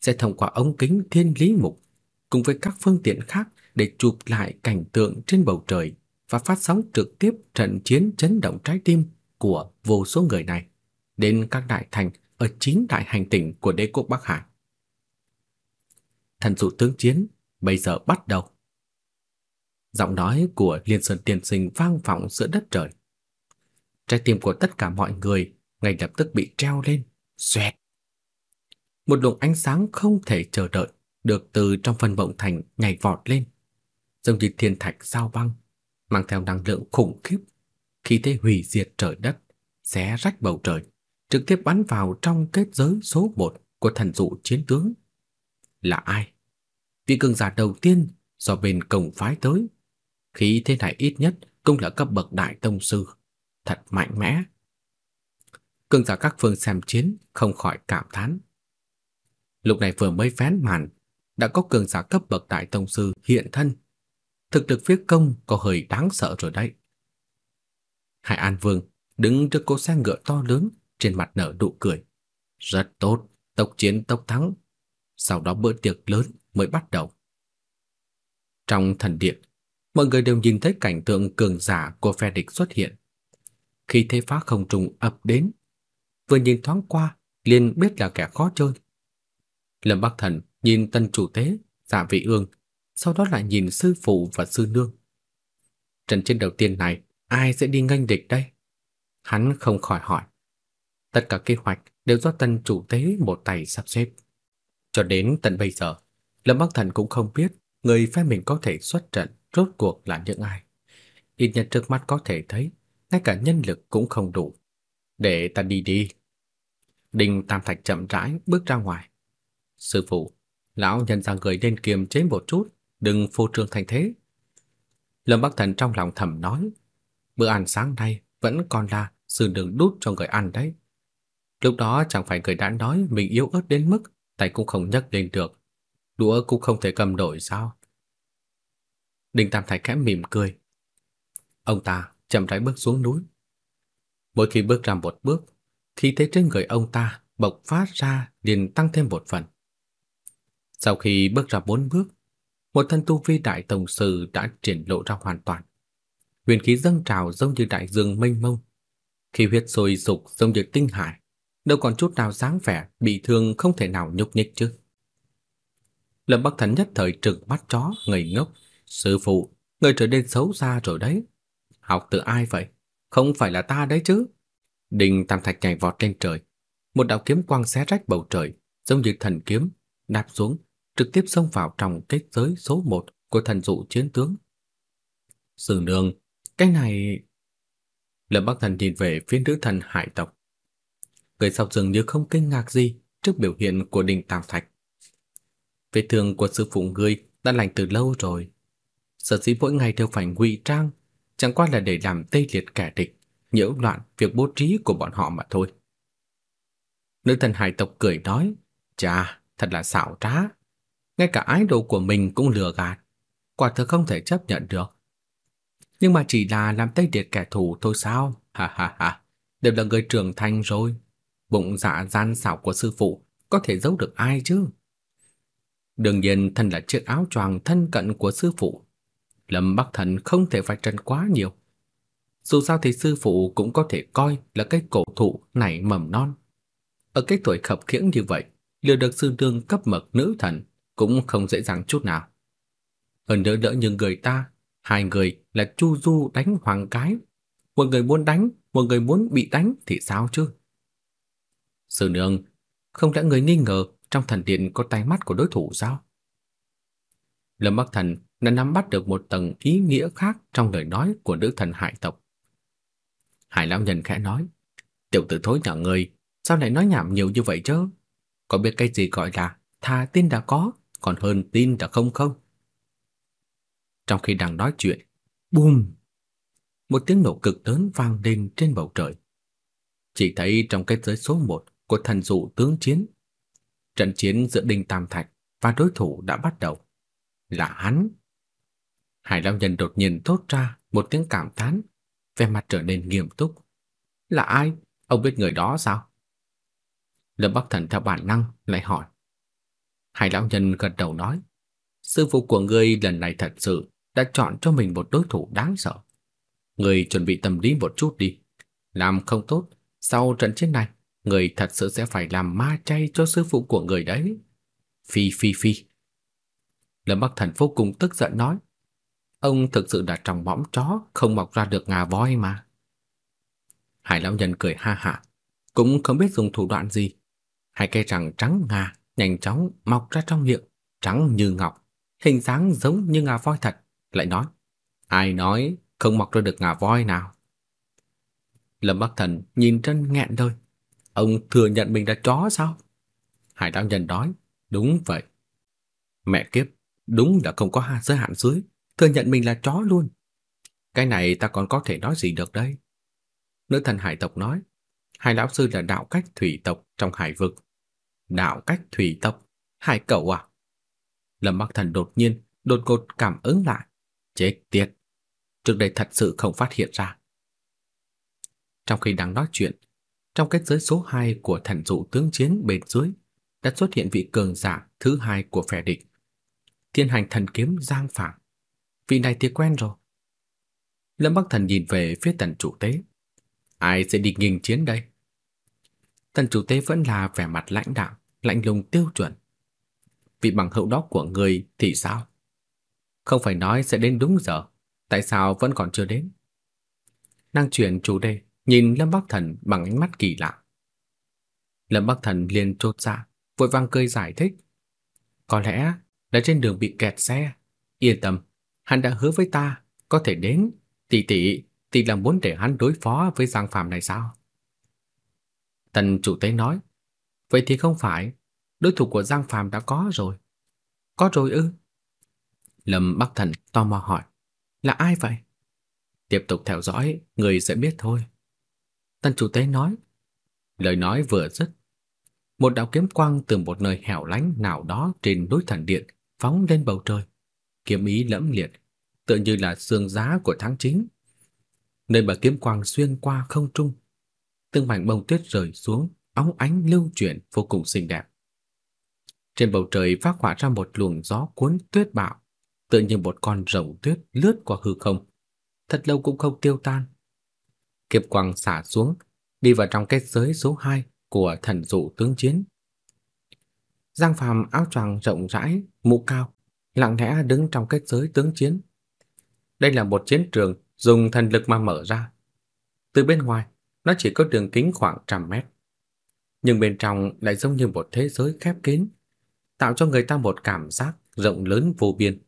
Speaker 2: Sẽ thông qua ống kính thiên lý mục cùng với các phương tiện khác để chụp lại cảnh tượng trên bầu trời và phát sóng trực tiếp trận chiến chấn động trái tim của vô số người này đến các đại thành ở chín đại hành tinh của đế quốc Bắc Hải thần dụ tướng chiến bây giờ bắt đầu. Giọng nói của Liên Sơn Tiên Sinh vang vọng giữa đất trời. Trái tim của tất cả mọi người ngay lập tức bị treo lên, xoẹt. Một luồng ánh sáng không thể chờ đợi được từ trong phân vọng thành nhảy vọt lên, giống như thiên thạch sao băng, mang theo năng lượng khủng khiếp, khí thế hủy diệt trời đất, xé rách bầu trời, trực tiếp bắn vào trong kết giới số 1 của thần dụ chiến tướng. Là ai? Vị cường giả đầu tiên do bên cổng phái tới. Khí thế này ít nhất cũng là cấp bậc đại tông sư, thật mạnh mẽ. Cường giả các phương xem chiến không khỏi cảm thán. Lúc này vừa mới vén màn, đã có cường giả cấp bậc đại tông sư hiện thân. thực lực phía công có hơi đáng sợ rồi đấy. Hải An Vương đứng trước cỗ xe ngựa to lớn, trên mặt nở nụ cười. Rất tốt, tốc chiến tốc thắng. Sau đó bữa tiệc lớn mới bắt đầu. Trong thần điện, mọi người đều nhìn thấy cảnh tượng cường giả của phe địch xuất hiện. Khi thế phá không trùng ập đến, vừa nhìn thoáng qua liền biết là kẻ khó chơi. Lâm Bắc Thần nhìn tân chủ tế, Dạ Vị Ương, sau đó lại nhìn sư phụ và sư nương. Trận chiến đầu tiên này, ai sẽ đi nghênh địch đây? Hắn không khỏi hỏi. Tất cả kế hoạch đều do tân chủ tế một tay sắp xếp. Cho đến tận bây giờ, Lâm Bắc Thần cũng không biết người phe mình có thể xuất trận rốt cuộc là những ai. Ít nhất trước mắt có thể thấy, ngay cả nhân lực cũng không đủ. Để ta đi đi. Đinh Tam Thạch chậm rãi bước ra ngoài. Sư phụ, lão nhân ra người nên kiềm chế một chút, đừng phô trương thành thế. Lâm Bắc Thần trong lòng thầm nói, bữa ăn sáng nay vẫn còn là sự đường đút cho người ăn đấy. Lúc đó chẳng phải người đã nói mình yếu ớt đến mức tay cũng không nhấc lên được, đũa cũng không thể cầm nổi sao? Đinh Tam Thạch khẽ mỉm cười. Ông ta chậm rãi bước xuống núi. Mỗi khi bước ra một bước, khí thế trên người ông ta bộc phát ra liền tăng thêm một phần. Sau khi bước ra bốn bước, một thân tu vi đại tổng sư đã triển lộ ra hoàn toàn. Huyền khí dâng trào giống như đại dương mênh mông, khi huyết sôi sục giống như tinh hải, đâu còn chút nào dáng vẻ bị thương không thể nào nhúc nhích chứ. Lâm Bắc Thần nhất thời trừng mắt chó ngây ngốc, "Sư phụ, người trở nên xấu xa rồi đấy. Học từ ai vậy? Không phải là ta đấy chứ?" Đình Tam Thạch nhảy vọt lên trời, một đạo kiếm quang xé rách bầu trời, giống như thần kiếm, đạp xuống, trực tiếp xông vào trong kết giới số 1 của thần dụ chiến tướng. Sư nương, cái này... Lâm Bắc Thần nhìn về phía nữ thần hải tộc. Người sau dường như không kinh ngạc gì trước biểu hiện của đình Tam Thạch. Vết thương của sư phụ ngươi đã lành từ lâu rồi. Sở dĩ mỗi ngày đều phải ngụy trang, chẳng qua là để làm tê liệt kẻ địch, nhiễu loạn việc bố trí của bọn họ mà thôi. Nữ thần hải tộc cười nói, chà, thật là xảo trá. Ngay cả ái đồ của mình cũng lừa gạt. Quả thực không thể chấp nhận được. Nhưng mà chỉ là làm tê liệt kẻ thù thôi sao? Ha ha ha, đều là người trưởng thành rồi. Bụng dạ gian xảo của sư phụ có thể giấu được ai chứ? Đương nhiên thân là chiếc áo choàng thân cận của sư phụ. Lâm Bắc Thần không thể vạch trần quá nhiều. Dù sao thì sư phụ cũng có thể coi là cái cổ thụ nảy mầm non. Ở cái tuổi khập khiễng như vậy, lừa được sư đương cấp bậc nữ thần cũng không dễ dàng chút nào. Hơn nữa đỡ như người ta, hai người là Chu Du đánh Hoàng Cái. Một người muốn đánh, một người muốn bị đánh thì sao chứ? Sư nương, không lẽ người nghi ngờ trong thần điện có tay mắt của đối thủ sao? Lâm Bắc Thần đã nắm bắt được một tầng ý nghĩa khác trong lời nói của nữ thần hải tộc. Hải lão nhân khẽ nói, tiểu tử thối nhỏ người, sao lại nói nhảm nhiều như vậy chứ? Có biết cái gì gọi là thà tin đã có, còn hơn tin đã không không? Trong khi đang nói chuyện, bùm! Một tiếng nổ cực lớn vang lên trên bầu trời. Chỉ thấy trong cái giới số một của thần dụ tướng chiến, trận chiến giữa Đinh Tam Thạch và đối thủ đã bắt đầu. Là hắn. Hải Long Nhân đột nhiên thốt ra một tiếng cảm thán, vẻ mặt trở nên nghiêm túc. Là ai? Ông biết người đó sao? Lâm Bắc Thần theo bản năng lại hỏi. Hải lão nhân gật đầu nói, sư phụ của ngươi lần này thật sự đã chọn cho mình một đối thủ đáng sợ. Ngươi chuẩn bị tâm lý một chút đi, làm không tốt, sau trận chiến này, người thật sự sẽ phải làm ma chay cho sư phụ của người đấy. Phi phi phi. Lâm Bắc Thần vô cùng tức giận nói, ông thực sự đã trong mõm chó không mọc ra được ngà voi mà. Hải lão nhân cười ha hả, cũng không biết dùng thủ đoạn gì, hai cây răng trắng ngà nhanh chóng mọc ra trong miệng, trắng như ngọc, hình dáng giống như ngà voi thật, lại nói: "Ai nói không mọc ra được ngà voi nào?" Lâm Bắc Thần nhìn chân nghẹn đôi ông thừa nhận mình là chó sao? Hải Đạo Nhân nói: "Đúng vậy." Mẹ kiếp, đúng là không có giới hạn dưới, thừa nhận mình là chó luôn. Cái này ta còn có thể nói gì được đây? Nữ thần hải tộc nói, Hải lão sư là đạo cách thủy tộc trong hải vực. Đạo cách thủy tộc? Hải cậu à? Lâm Bắc Thần đột nhiên, đột ngột cảm ứng lại. Chết tiệt, trước đây thật sự không phát hiện ra. Trong khi đang nói chuyện, trong kết giới số 2 của thần dụ tướng chiến bên dưới đã xuất hiện vị cường giả thứ hai của phe địch. Thiên hành thần kiếm Giang Phạm. Vị này thì quen rồi. Lâm Bắc Thần nhìn về phía tần chủ tế. Ai sẽ đi nghênh chiến đây? Tần chủ tế vẫn là vẻ mặt lãnh đạo lạnh lùng tiêu chuẩn. Vị bằng hữu đó của người thì sao? Không phải nói sẽ đến đúng giờ, tại sao vẫn còn chưa đến? Năng chuyển chủ đề, nhìn Lâm Bắc Thần bằng ánh mắt kỳ lạ. Lâm Bắc Thần liền chột dạ, vội vàng cười giải thích. Có lẽ là trên đường bị kẹt xe. Yên tâm, hắn đã hứa với ta, có thể đến. Tỷ tỷ, tỷ là muốn để hắn đối phó với Giang Phạm này sao? Tần chủ tế nói, vậy thì không phải, đối thủ của Giang Phạm đã có rồi. Có rồi ư? Lâm Bắc Thần tò mò hỏi, là ai vậy? Tiếp tục theo dõi, người sẽ biết thôi. Tần chủ tế nói, lời nói vừa dứt, một đạo kiếm quang từ một nơi hẻo lánh nào đó trên núi thần điện phóng lên bầu trời, kiếm ý lẫm liệt, tựa như là sương giá của tháng 9. Nơi mà kiếm quang xuyên qua không trung, từng mảnh bông tuyết rơi xuống, óng ánh lưu chuyển vô cùng xinh đẹp. Trên bầu trời phát họa ra một luồng gió cuốn tuyết bạo, tựa như một con rồng tuyết lướt qua hư không, thật lâu cũng không tiêu tan. Kiếp quang xả xuống, đi vào trong kết giới số 2 của thần dụ tướng chiến. Giang Phàm áo choàng rộng rãi, mũ cao, lặng lẽ đứng trong kết giới tướng chiến. Đây là một chiến trường dùng thần lực mà mở ra. Từ bên ngoài, nó chỉ có đường kính khoảng trăm mét. Nhưng bên trong lại giống như một thế giới khép kín, tạo cho người ta một cảm giác rộng lớn vô biên.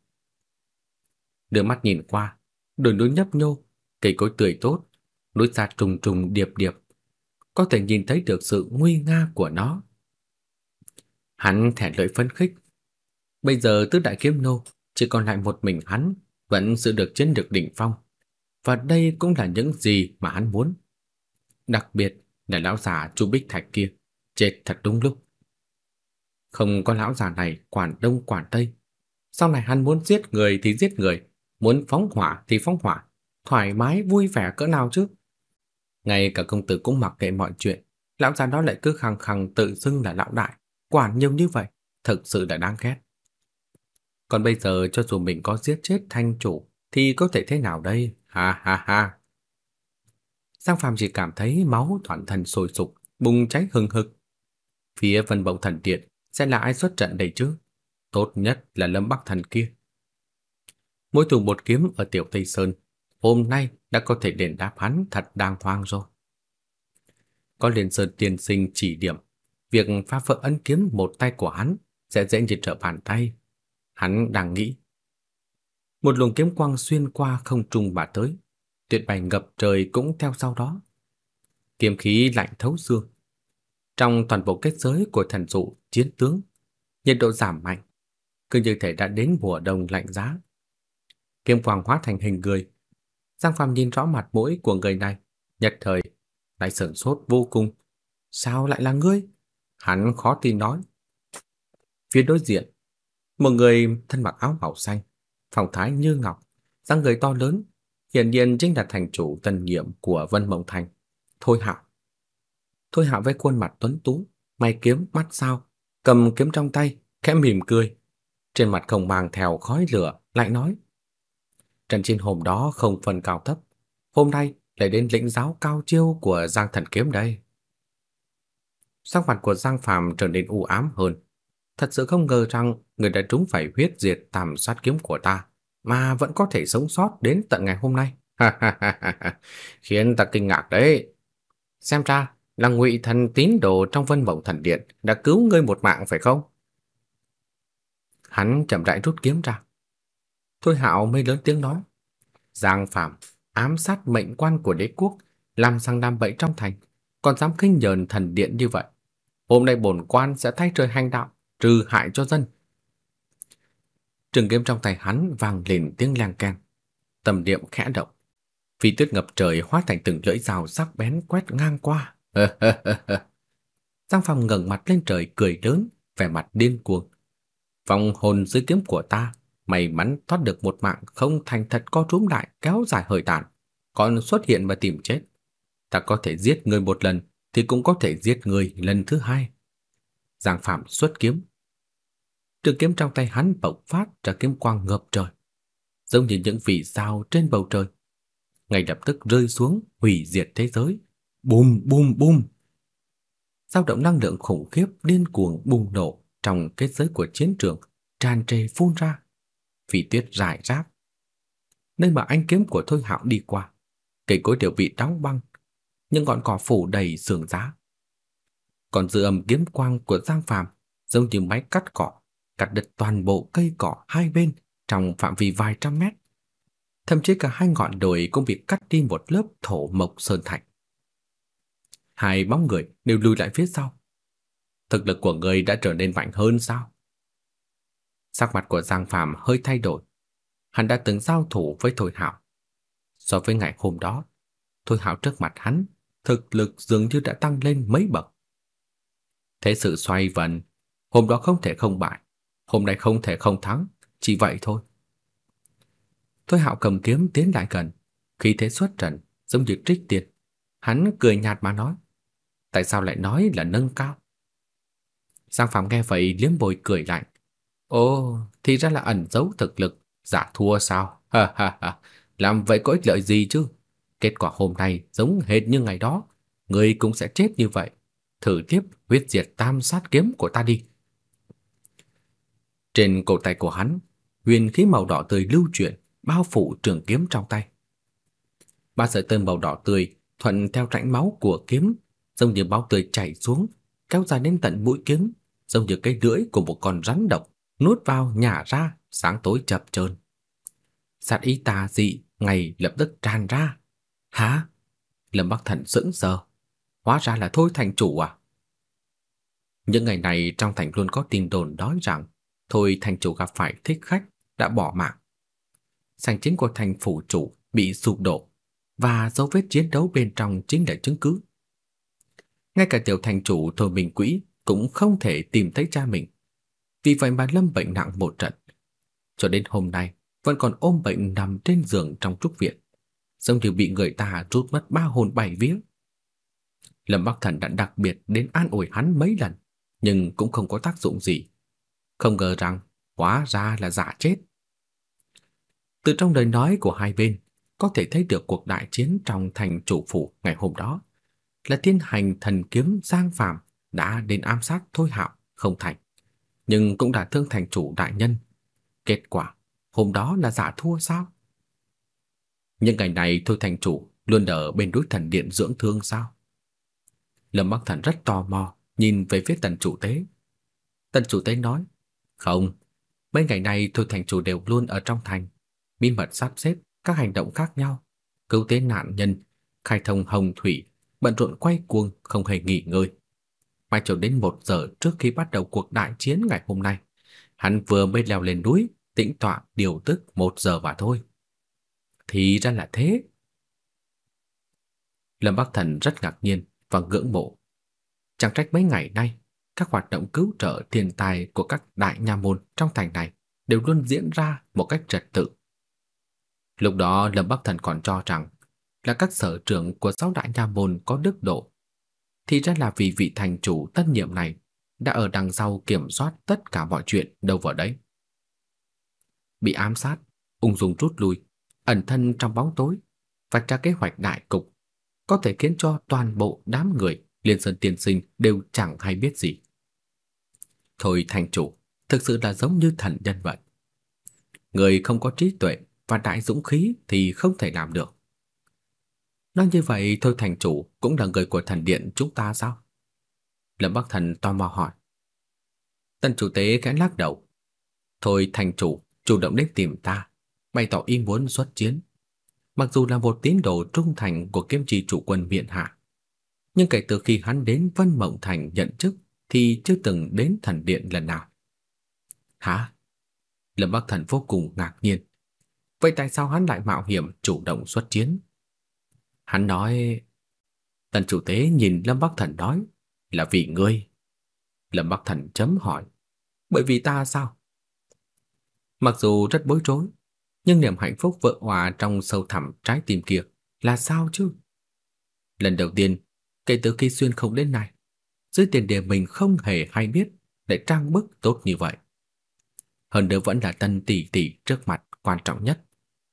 Speaker 2: Đưa mắt nhìn qua, đồi núi nhấp nhô, cây cối tươi tốt, núi xa trùng trùng điệp điệp, có thể nhìn thấy được sự nguy nga của nó. Hắn thẹn lợi phấn khích. Bây giờ tứ đại kiếm nô chỉ còn lại một mình hắn, vẫn giữ được chiến lược đỉnh phong. Và đây cũng là những gì mà hắn muốn. Đặc biệt là lão già Chu Bích Thạch kia, chết thật đúng lúc. Không có lão già này quản đông quản tây. Sau này hắn muốn giết người thì giết người, muốn phóng hỏa thì phóng hỏa, thoải mái vui vẻ cỡ nào chứ. Ngay cả công tử cũng mặc kệ mọi chuyện, lão già đó lại cứ khăng khăng tự xưng là lão đại, quản nhiều như vậy, thực sự là đáng ghét. Còn bây giờ cho dù mình có giết chết thanh chủ thì có thể thế nào đây? Ha ha ha. Giang Phàm chỉ cảm thấy máu toàn thân sôi sục, bùng cháy hừng hực. Phía Vân Bổng Thần Điện sẽ là ai xuất trận đây chứ? Tốt nhất là Lâm Bắc Thần kia. Mỗi thủ một kiếm ở Tiểu Tây Sơn, hôm nay đã có thể đền đáp hắn thật đàng hoàng rồi. Có liền Sơn tiền sinh chỉ điểm, việc phá vỡ ấn kiếm một tay của hắn sẽ dễ như trở bàn tay. Hắn đang nghĩ. Một luồng kiếm quang xuyên qua không trung mà tới, tuyệt bày ngập trời cũng theo sau đó. Kiếm khí lạnh thấu xương. Trong toàn bộ kết giới của thần dụ chiến tướng, nhiệt độ giảm mạnh, cứ như thể đã đến mùa đông lạnh giá. Kiếm quang hóa thành hình người, Giang Phàm nhìn rõ mặt mũi của người này, nhất thời lại sửng sốt vô cùng. Sao lại là ngươi? Hắn khó tin nói. Phía đối diện, một người thân mặc áo màu xanh, phong thái như ngọc, dáng người to lớn, hiển nhiên chính là thành chủ tân nhiệm của Vân Mộng Thành, Thôi Hạo. Thôi Hạo với khuôn mặt tuấn tú, mày kiếm mắt sao, cầm kiếm trong tay, khẽ mỉm cười. Trên mặt không mang theo khói lửa, lại nói: Trận chiến hôm đó không phân cao thấp, hôm nay lại đến lĩnh giáo cao chiêu của Giang Thần Kiếm đây. Sắc mặt của Giang Phàm trở nên u ám hơn. Thật sự không ngờ rằng người đã trúng phải huyết diệt tàm sát kiếm của ta, mà vẫn có thể sống sót đến tận ngày hôm nay. Khiến ta kinh ngạc đấy. Xem ra là ngụy thần tín đồ trong vân mộng thần điện đã cứu ngươi một mạng phải không? Hắn chậm rãi rút kiếm ra. Thôi hạo mới lớn tiếng nói. Giang Phạm ám sát mệnh quan của đế quốc, làm sang đam bậy trong thành, còn dám khinh nhờn thần điện như vậy. Hôm nay bổn quan sẽ thay trời hành đạo, trừ hại cho dân. Trường kiếm trong tay hắn vang lên tiếng leng keng. Tầm niệm khẽ động. Phi tuyết ngập trời hóa thành từng lưỡi dao sắc bén quét ngang qua. Giang phạm ngẩng mặt lên trời cười lớn, vẻ mặt điên cuồng. Vòng hồn dưới kiếm của ta may mắn thoát được một mạng không thành thật co trúm lại kéo dài hơi tàn, còn xuất hiện mà tìm chết. Ta có thể giết người một lần thì cũng có thể giết người lần thứ hai. Giang Phạm xuất kiếm. Trường kiếm trong tay hắn bộc phát ra kiếm quang ngập trời, giống như những vì sao trên bầu trời. Ngay lập tức rơi xuống hủy diệt thế giới. Bùm bùm bùm. Dao động năng lượng khủng khiếp điên cuồng bùng nổ trong kết giới của chiến trường, tràn trề phun ra phi tuyết rải rác. Nơi mà anh kiếm của Thôi Hạo đi qua, cây cối đều bị đóng băng, nhưng ngọn cỏ phủ đầy sương giá. Còn dư âm kiếm quang của Giang Phàm giống như máy cắt cỏ, cắt đứt toàn bộ cây cỏ hai bên trong phạm vi vài trăm mét. Thậm chí cả hai ngọn đồi cũng bị cắt đi một lớp thổ mộc sơn thạch. Hai bóng người đều lùi lại phía sau. Thực lực của người đã trở nên mạnh hơn sao? Sắc mặt của Giang Phàm hơi thay đổi. Hắn đã từng giao thủ với Thôi Hạo. So với ngày hôm đó, Thôi Hạo trước mặt hắn, thực lực dường như đã tăng lên mấy bậc. Thế sự xoay vần, hôm đó không thể không bại, hôm nay không thể không thắng, chỉ vậy thôi. Thôi Hạo cầm kiếm tiến lại gần, khi thế xuất trận giống như trích tiệt. Hắn cười nhạt mà nói, tại sao lại nói là nâng cao? Giang Phạm nghe vậy liếm bồi cười lạnh. Ồ, thì ra là ẩn giấu thực lực, giả thua sao? Ha ha ha, làm vậy có ích lợi gì chứ? Kết quả hôm nay giống hệt như ngày đó, người cũng sẽ chết như vậy. Thử tiếp huyết diệt tam sát kiếm của ta đi. Trên cổ tay của hắn, huyền khí màu đỏ tươi lưu chuyển, bao phủ trường kiếm trong tay. Ba sợi tơ màu đỏ tươi thuận theo rãnh máu của kiếm, giống như máu tươi chảy xuống, kéo dài đến tận mũi kiếm, giống như cái lưỡi của một con rắn độc nuốt vào nhả ra, sáng tối chập chờn. Sát ý tà dị ngày lập tức tràn ra. Hả? Lâm Bắc Thần sững sờ. Hóa ra là Thôi thành chủ à? Những ngày này trong thành luôn có tin đồn nói rằng Thôi thành chủ gặp phải thích khách đã bỏ mạng. Sảnh chính của thành phủ chủ bị sụp đổ và dấu vết chiến đấu bên trong chính là chứng cứ. Ngay cả tiểu thành chủ Thôi Minh Quỹ cũng không thể tìm thấy cha mình. Vì vậy mà lâm bệnh nặng một trận. Cho đến hôm nay vẫn còn ôm bệnh nằm trên giường trong trúc viện, giống như bị người ta rút mất ba hồn bảy vía. Lâm Bắc Thần đã đặc biệt đến an ủi hắn mấy lần, nhưng cũng không có tác dụng gì. Không ngờ rằng hóa ra là giả chết. Từ trong lời nói của hai bên, có thể thấy được cuộc đại chiến trong thành chủ phủ ngày hôm đó là thiên hành thần kiếm Giang phạm đã đến ám sát Thôi Hạo không thành, nhưng cũng đã thương thành chủ đại nhân. Kết quả, hôm đó là giả thua sao? Những ngày này Thôi thành chủ luôn ở bên núi thần điện dưỡng thương sao? Lâm Bắc Thần rất tò mò nhìn về phía tần chủ tế. Tần chủ tế nói, không, mấy ngày này Thôi thành chủ đều luôn ở trong thành, bí mật sắp xếp các hành động khác nhau, cứu tế nạn nhân, khai thông hồng thủy, bận rộn quay cuồng không hề nghỉ ngơi. Mãi cho đến một giờ trước khi bắt đầu cuộc đại chiến ngày hôm nay, hắn vừa mới leo lên núi, tĩnh tọa điều tức một giờ và thôi. Thì ra là thế. Lâm Bắc Thần rất ngạc nhiên và ngưỡng mộ. Chẳng trách mấy ngày nay, các hoạt động cứu trợ tiền tài của các đại nha môn trong thành này đều luôn diễn ra một cách trật tự. Lúc đó Lâm Bắc Thần còn cho rằng là các sở trưởng của sáu đại nha môn có đức độ. Thì ra là vì vị thành chủ tân nhiệm này đã ở đằng sau kiểm soát tất cả mọi chuyện đâu vào đấy. Bị ám sát, ung dung rút lui, ẩn thân trong bóng tối, vạch ra kế hoạch đại cục, có thể khiến cho toàn bộ đám người Liên Sơn Tiên Sinh đều chẳng hay biết gì. Thôi thành chủ, thực sự là giống như thần nhân vậy. Người không có trí tuệ và đại dũng khí thì không thể làm được. Nói như vậy thôi thành chủ cũng là người của thần điện chúng ta sao? Lâm Bắc Thần tò mò hỏi. Tân chủ tế khẽ lắc đầu. Thôi thành chủ chủ động đến tìm ta, bày tỏ ý muốn xuất chiến. Mặc dù là một tín đồ trung thành của kiếm trì chủ quân miện hạ, nhưng kể từ khi hắn đến Vân Mộng Thành nhận chức thì chưa từng đến thần điện lần nào. Hả? Lâm Bắc Thần vô cùng ngạc nhiên. Vậy tại sao hắn lại mạo hiểm chủ động xuất chiến? Hắn nói... Tần chủ tế nhìn Lâm Bắc Thần nói là vì ngươi. Lâm Bắc Thần chấm hỏi. Bởi vì ta sao? Mặc dù rất bối rối, nhưng niềm hạnh phúc vỡ hòa trong sâu thẳm trái tim kia là sao chứ? Lần đầu tiên, kể từ khi xuyên không đến này, dưới tiền đề mình không hề hay biết để trang bức tốt như vậy. Hơn nữa vẫn là tân tỷ tỷ trước mặt quan trọng nhất.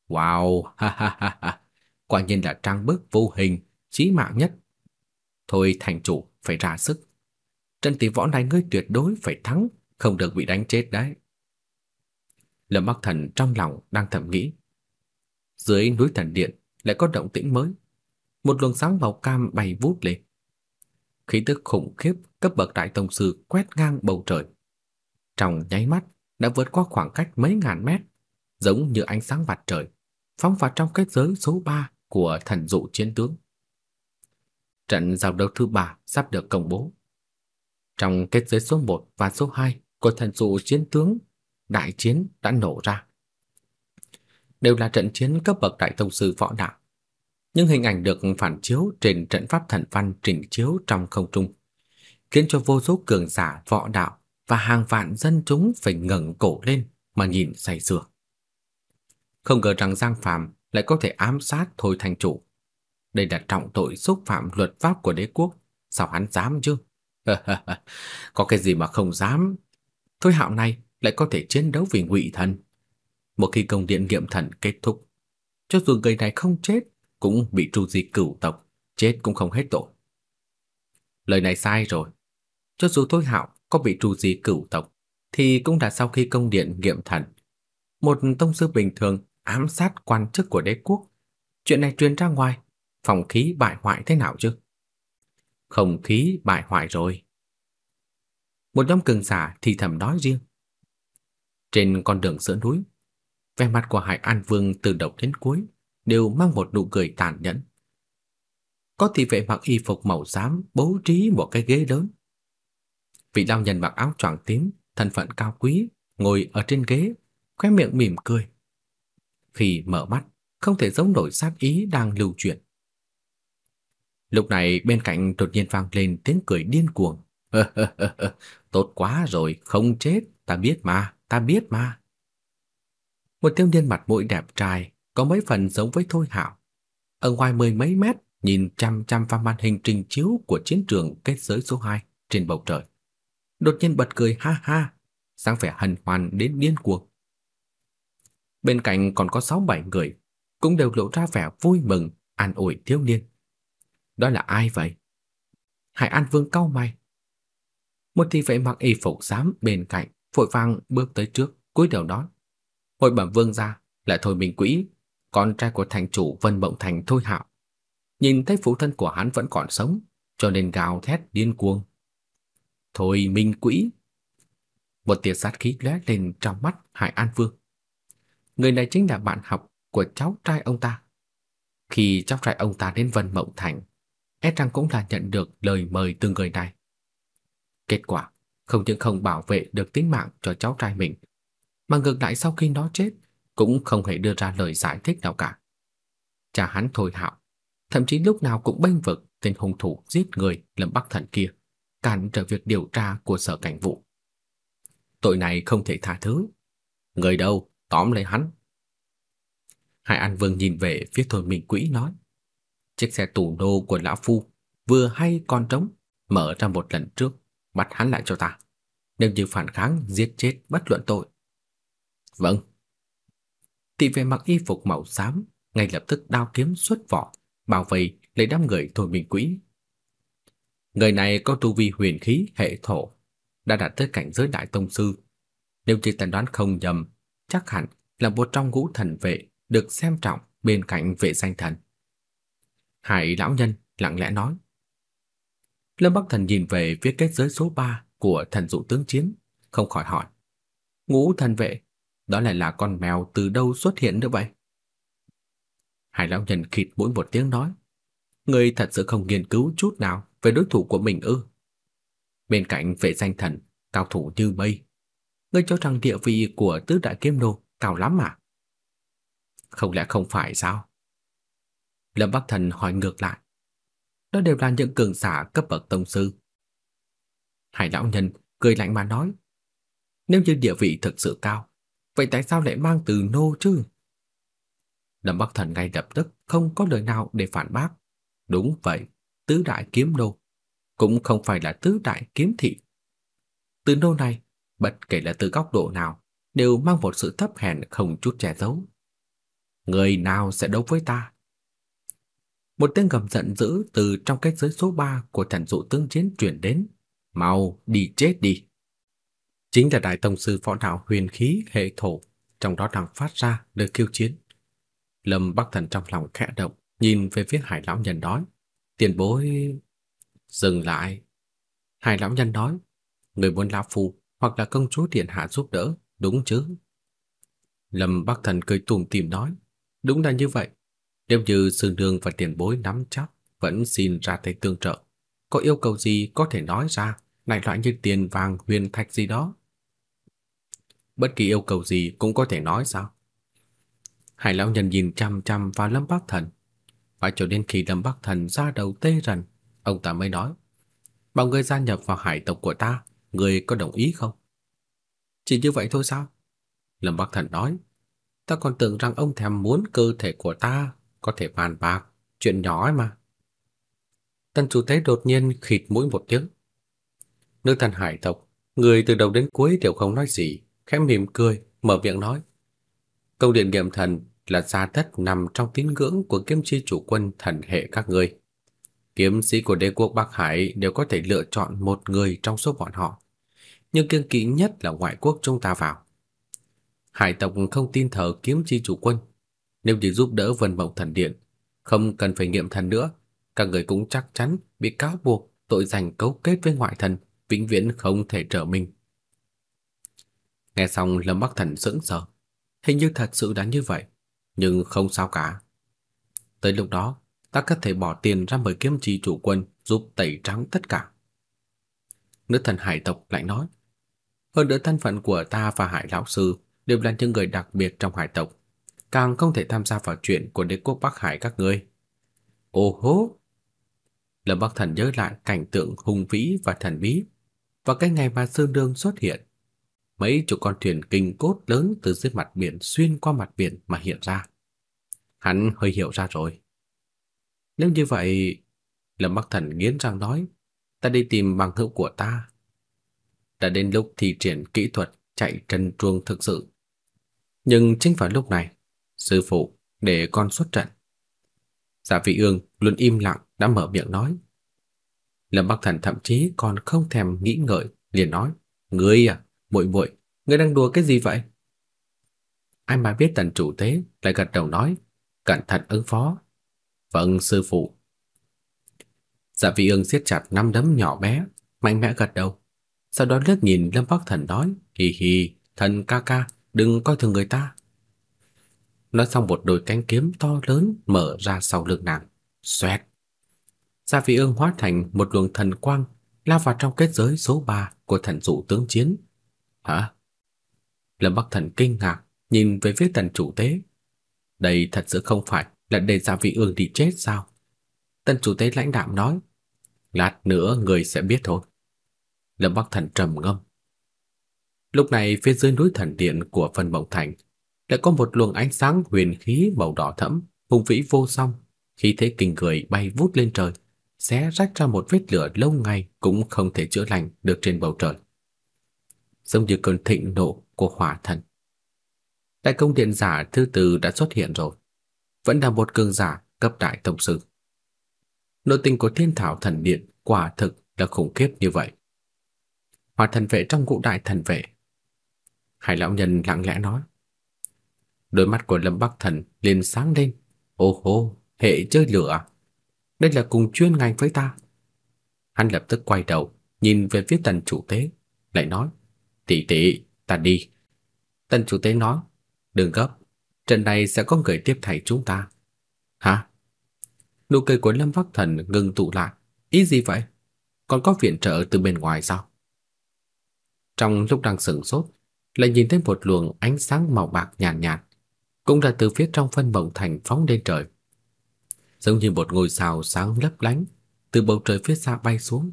Speaker 2: Wow, ha ha ha ha. Quả nhiên là trang bức vô hình, chí mạng nhất. Thôi thành chủ phải ra sức. Trận tỷ võ này ngươi tuyệt đối phải thắng, không được bị đánh chết đấy. Lâm Bắc Thần trong lòng đang thầm nghĩ. Dưới núi thần điện lại có động tĩnh mới. Một luồng sáng màu cam bay vút lên. Khí tức khủng khiếp cấp bậc đại tông sư quét ngang bầu trời. Trong nháy mắt đã vượt qua khoảng cách mấy ngàn mét, giống như ánh sáng mặt trời, phóng vào trong kết giới số 3 của thần dụ chiến tướng. Trận giao đấu thứ ba sắp được công bố. Trong kết giới số 1 và số 2 của thần dụ chiến tướng, đại chiến đã nổ ra. Đều là trận chiến cấp bậc đại tông sư võ đạo. Nhưng hình ảnh được phản chiếu trên trận pháp thần văn trình chiếu trong không trung, khiến cho vô số cường giả võ đạo và hàng vạn dân chúng phải ngẩng cổ lên mà nhìn say sưa. Không ngờ rằng Giang Phạm lại có thể ám sát Thôi Thành Chủ. Đây là trọng tội xúc phạm luật pháp của đế quốc, sao hắn dám chứ? có cái gì mà không dám? Thôi Hạo này lại có thể chiến đấu vì Ngụy Thần. Một khi công điện nghiệm thần kết thúc, cho dù người này không chết cũng bị tru di cửu tộc, chết cũng không hết tội. Lời này sai rồi. Cho dù Thôi Hạo có bị tru di cửu tộc thì cũng là sau khi công điện nghiệm thần. Một tông sư bình thường ám sát quan chức của đế quốc. Chuyện này truyền ra ngoài, phòng khí bại hoại thế nào chứ? Không khí bại hoại rồi. Một nhóm cường giả thì thầm nói riêng. Trên con đường giữa núi, vẻ mặt của Hải An Vương từ đầu đến cuối đều mang một nụ cười tàn nhẫn. Có thị vệ mặc y phục màu xám bố trí một cái ghế lớn. Vị lao nhân mặc áo choàng tím, thân phận cao quý, ngồi ở trên ghế, khóe miệng mỉm cười. Khi mở mắt, không thể giống nổi sát ý đang lưu chuyển. Lúc này bên cạnh đột nhiên vang lên tiếng cười điên cuồng. Tốt quá rồi, không chết, ta biết mà, ta biết mà. Một thiếu niên mặt mũi đẹp trai, có mấy phần giống với Thôi Hạo. Ở ngoài mười mấy mét, nhìn chăm chăm vào màn hình trình chiếu của chiến trường kết giới số 2 trên bầu trời. Đột nhiên bật cười ha ha, sáng vẻ hân hoan đến điên cuồng. Bên cạnh còn có 6-7 người, cũng đều lộ ra vẻ vui mừng, an ủi thiếu niên. Đó là ai vậy? Hải An Vương cau mày. Một thị vệ mặc y phục xám bên cạnh, vội vàng bước tới trước, cúi đầu nói: "Hội bẩm vương gia, lại Thôi Minh Quỹ, con trai của thành chủ Vân Mộng Thành Thôi Hạo. Nhìn thấy phụ thân của hắn vẫn còn sống, cho nên gào thét điên cuồng. Thôi Minh Quỹ. Một tia sát khí lóe lên trong mắt Hải An Vương. Người này chính là bạn học của cháu trai ông ta. Khi cháu trai ông ta đến Vân Mộng Thành, e rằng cũng là nhận được lời mời từ người này. Kết quả, không những không bảo vệ được tính mạng cho cháu trai mình, mà ngược lại sau khi nó chết, cũng không hề đưa ra lời giải thích nào cả. Cha hắn Thôi Hạo, thậm chí lúc nào cũng bênh vực tên hung thủ giết người Lâm Bắc Thần kia, cản trở việc điều tra của sở cảnh vụ. Tội này không thể tha thứ. Người đâu, tóm lấy hắn. Hải An Vương nhìn về phía Thôi Minh Quỹ nói. Chiếc xe tù nô của Lão Phu vừa hay còn trống, mở ra một lần trước, bắt hắn lại cho ta. Nếu như phản kháng, giết chết bất luận tội. Vâng. Tỷ vệ mặc y phục màu xám, ngay lập tức đao kiếm xuất vỏ, bảo vệ lấy đám người Thôi Minh Quỹ. Người này có tu vi huyền khí hệ thổ, đã đạt tới cảnh giới đại tông sư. Nếu chỉ tần đoán không nhầm, chắc hẳn là một trong ngũ thần vệ được xem trọng bên cạnh vệ danh thần. Hải lão nhân lặng lẽ nói. Lâm Bắc Thần nhìn về phía kết giới số 3 của thần dụ tướng chiến, không khỏi hỏi. Ngũ thần vệ, đó lại là con mèo từ đâu xuất hiện nữa vậy? Hải lão nhân khịt mũi một tiếng nói. Người thật sự không nghiên cứu chút nào về đối thủ của mình ư? Bên cạnh vệ danh thần, cao thủ như mây. Ngươi cho rằng địa vị của tứ đại kiếm đồ cao lắm mà? Không lẽ không phải sao? Lâm Bắc Thần hỏi ngược lại. Đó đều là những cường giả cấp bậc tông sư. Hải lão nhân cười lạnh mà nói. Nếu như địa vị thực sự cao, vậy tại sao lại mang từ nô chứ? Lâm Bắc Thần ngay lập tức không có lời nào để phản bác. Đúng vậy, tứ đại kiếm đồ cũng không phải là tứ đại kiếm thị. Từ nô này, bất kể là từ góc độ nào, đều mang một sự thấp hèn không chút che giấu. Người nào sẽ đấu với ta? Một tiếng gầm giận dữ từ trong kết giới số 3 của thần dụ tương chiến truyền đến. Mau đi chết đi. Chính là đại tông sư võ đạo huyền khí hệ thổ, trong đó đang phát ra lời kêu chiến. Lâm Bắc Thần trong lòng khẽ động, nhìn về phía Hải lão nhân nói: "Tiền bối, dừng lại." Hải lão nhân nói: "Người muốn lão phu hoặc là công chúa điện hạ giúp đỡ, đúng chứ?" Lâm Bắc Thần cười tủm tỉm nói: "Đúng là như vậy, nếu như sư nương và tiền bối nắm chắc, vẫn xin ra tay tương trợ, có yêu cầu gì có thể nói ra, này loại như tiền vàng huyền thạch gì đó." Bất kỳ yêu cầu gì cũng có thể nói sao? Hải lão nhân nhìn chăm chăm vào Lâm Bắc Thần. phải cho đến khi Lâm Bắc Thần ra đầu tê rần, ông ta mới nói: "Bảo người gia nhập vào hải tộc của ta, người có đồng ý không?" "Chỉ như vậy thôi sao?" Lâm Bắc Thần nói: "Ta còn tưởng rằng ông thèm muốn cơ thể của ta, có thể bàn bạc, chuyện nhỏ ấy mà." Tân chủ tế đột nhiên khịt mũi một tiếng. Nữ thần hải tộc, người từ đầu đến cuối đều không nói gì, khẽ mỉm cười, mở miệng nói: "Công điện nghiệm thần là gia thất nằm trong tín ngưỡng của kiếm chi chủ quân thần hệ các ngươi. Kiếm sĩ của đế quốc Bắc Hải đều có thể lựa chọn một người trong số bọn họ, nhưng kiêng kỵ nhất là ngoại quốc chúng ta vào. Hải tộc không tin thờ kiếm chi chủ quân, nếu chỉ giúp đỡ Vân Mộng Thần Điện, không cần phải nghiệm thần nữa, các người cũng chắc chắn bị cáo buộc tội danh cấu kết với ngoại thần, vĩnh viễn không thể trở mình. Nghe xong Lâm Bắc Thần sững sờ, hình như thật sự đã như vậy nhưng không sao cả. Tới lúc đó, ta có thể bỏ tiền ra mời kiếm chi chủ quân giúp tẩy trắng tất cả. Nữ thần hải tộc lại nói, hơn nữa thân phận của ta và hải lão sư đều là những người đặc biệt trong hải tộc, càng không thể tham gia vào chuyện của đế quốc Bắc Hải các ngươi. Ô hô! Lâm Bắc Thần nhớ lại cảnh tượng hùng vĩ và thần bí, và cái ngày mà sương Đương xuất hiện mấy chục con thuyền kinh cốt lớn từ dưới mặt biển xuyên qua mặt biển mà hiện ra. Hắn hơi hiểu ra rồi. Nếu như vậy, Lâm Bắc Thần nghiến răng nói, ta đi tìm bằng hữu của ta. Đã đến lúc thi triển kỹ thuật chạy trần truông thực sự. Nhưng chính vào lúc này, sư phụ để con xuất trận. Dạ Giả vị ương luôn im lặng đã mở miệng nói. Lâm Bắc Thần thậm chí còn không thèm nghĩ ngợi, liền nói, ngươi à, muội muội, ngươi đang đùa cái gì vậy? Ai mà biết tần chủ tế lại gật đầu nói, cẩn thận ứng phó. Vâng sư phụ. Dạ vị ương siết chặt năm đấm nhỏ bé, mạnh mẽ gật đầu. Sau đó liếc nhìn Lâm Bắc Thần nói, hì hì, thần ca ca, đừng coi thường người ta. Nói xong một đôi cánh kiếm to lớn mở ra sau lưng nàng. Xoẹt. giả vị ương hóa thành một luồng thần quang lao vào trong kết giới số 3 của thần dụ tướng chiến. Hả? Lâm Bắc Thần kinh ngạc nhìn về phía tần chủ tế. Đây thật sự không phải là để Gia Vị Ương đi chết sao? Tần chủ tế lãnh đạm nói, lát nữa người sẽ biết thôi. Lâm Bắc Thần trầm ngâm. Lúc này phía dưới núi thần điện của Vân Mộng Thành lại có một luồng ánh sáng huyền khí màu đỏ thẫm, hùng vĩ vô song, khí thế kinh người bay vút lên trời, xé rách ra một vết lửa lâu ngày cũng không thể chữa lành được trên bầu trời giống như cơn thịnh nộ của hỏa thần. Đại công điện giả thứ tư đã xuất hiện rồi, vẫn là một cường giả cấp đại tổng sư. Nội tình của Thiên Thảo Thần Điện quả thực là khủng khiếp như vậy. Hỏa thần vệ trong ngũ đại thần vệ. Hải lão nhân lặng lẽ nói. Đôi mắt của Lâm Bắc Thần liền sáng lên. Ô hô, hệ chơi lửa. Đây là cùng chuyên ngành với ta. Hắn lập tức quay đầu, nhìn về phía tần chủ tế, lại nói. Tỷ tỷ, ta đi. tần chủ tế nói, đừng gấp, trận này sẽ có người tiếp thay chúng ta. Hả? Nụ cười của Lâm Bắc Thần ngừng tụ lại. Ý gì vậy? Còn có viện trợ từ bên ngoài sao? Trong lúc đang sửng sốt, lại nhìn thấy một luồng ánh sáng màu bạc nhàn nhạt, nhạt, cũng là từ phía trong phân mộng thành phóng lên trời. Giống như một ngôi sao sáng lấp lánh từ bầu trời phía xa bay xuống,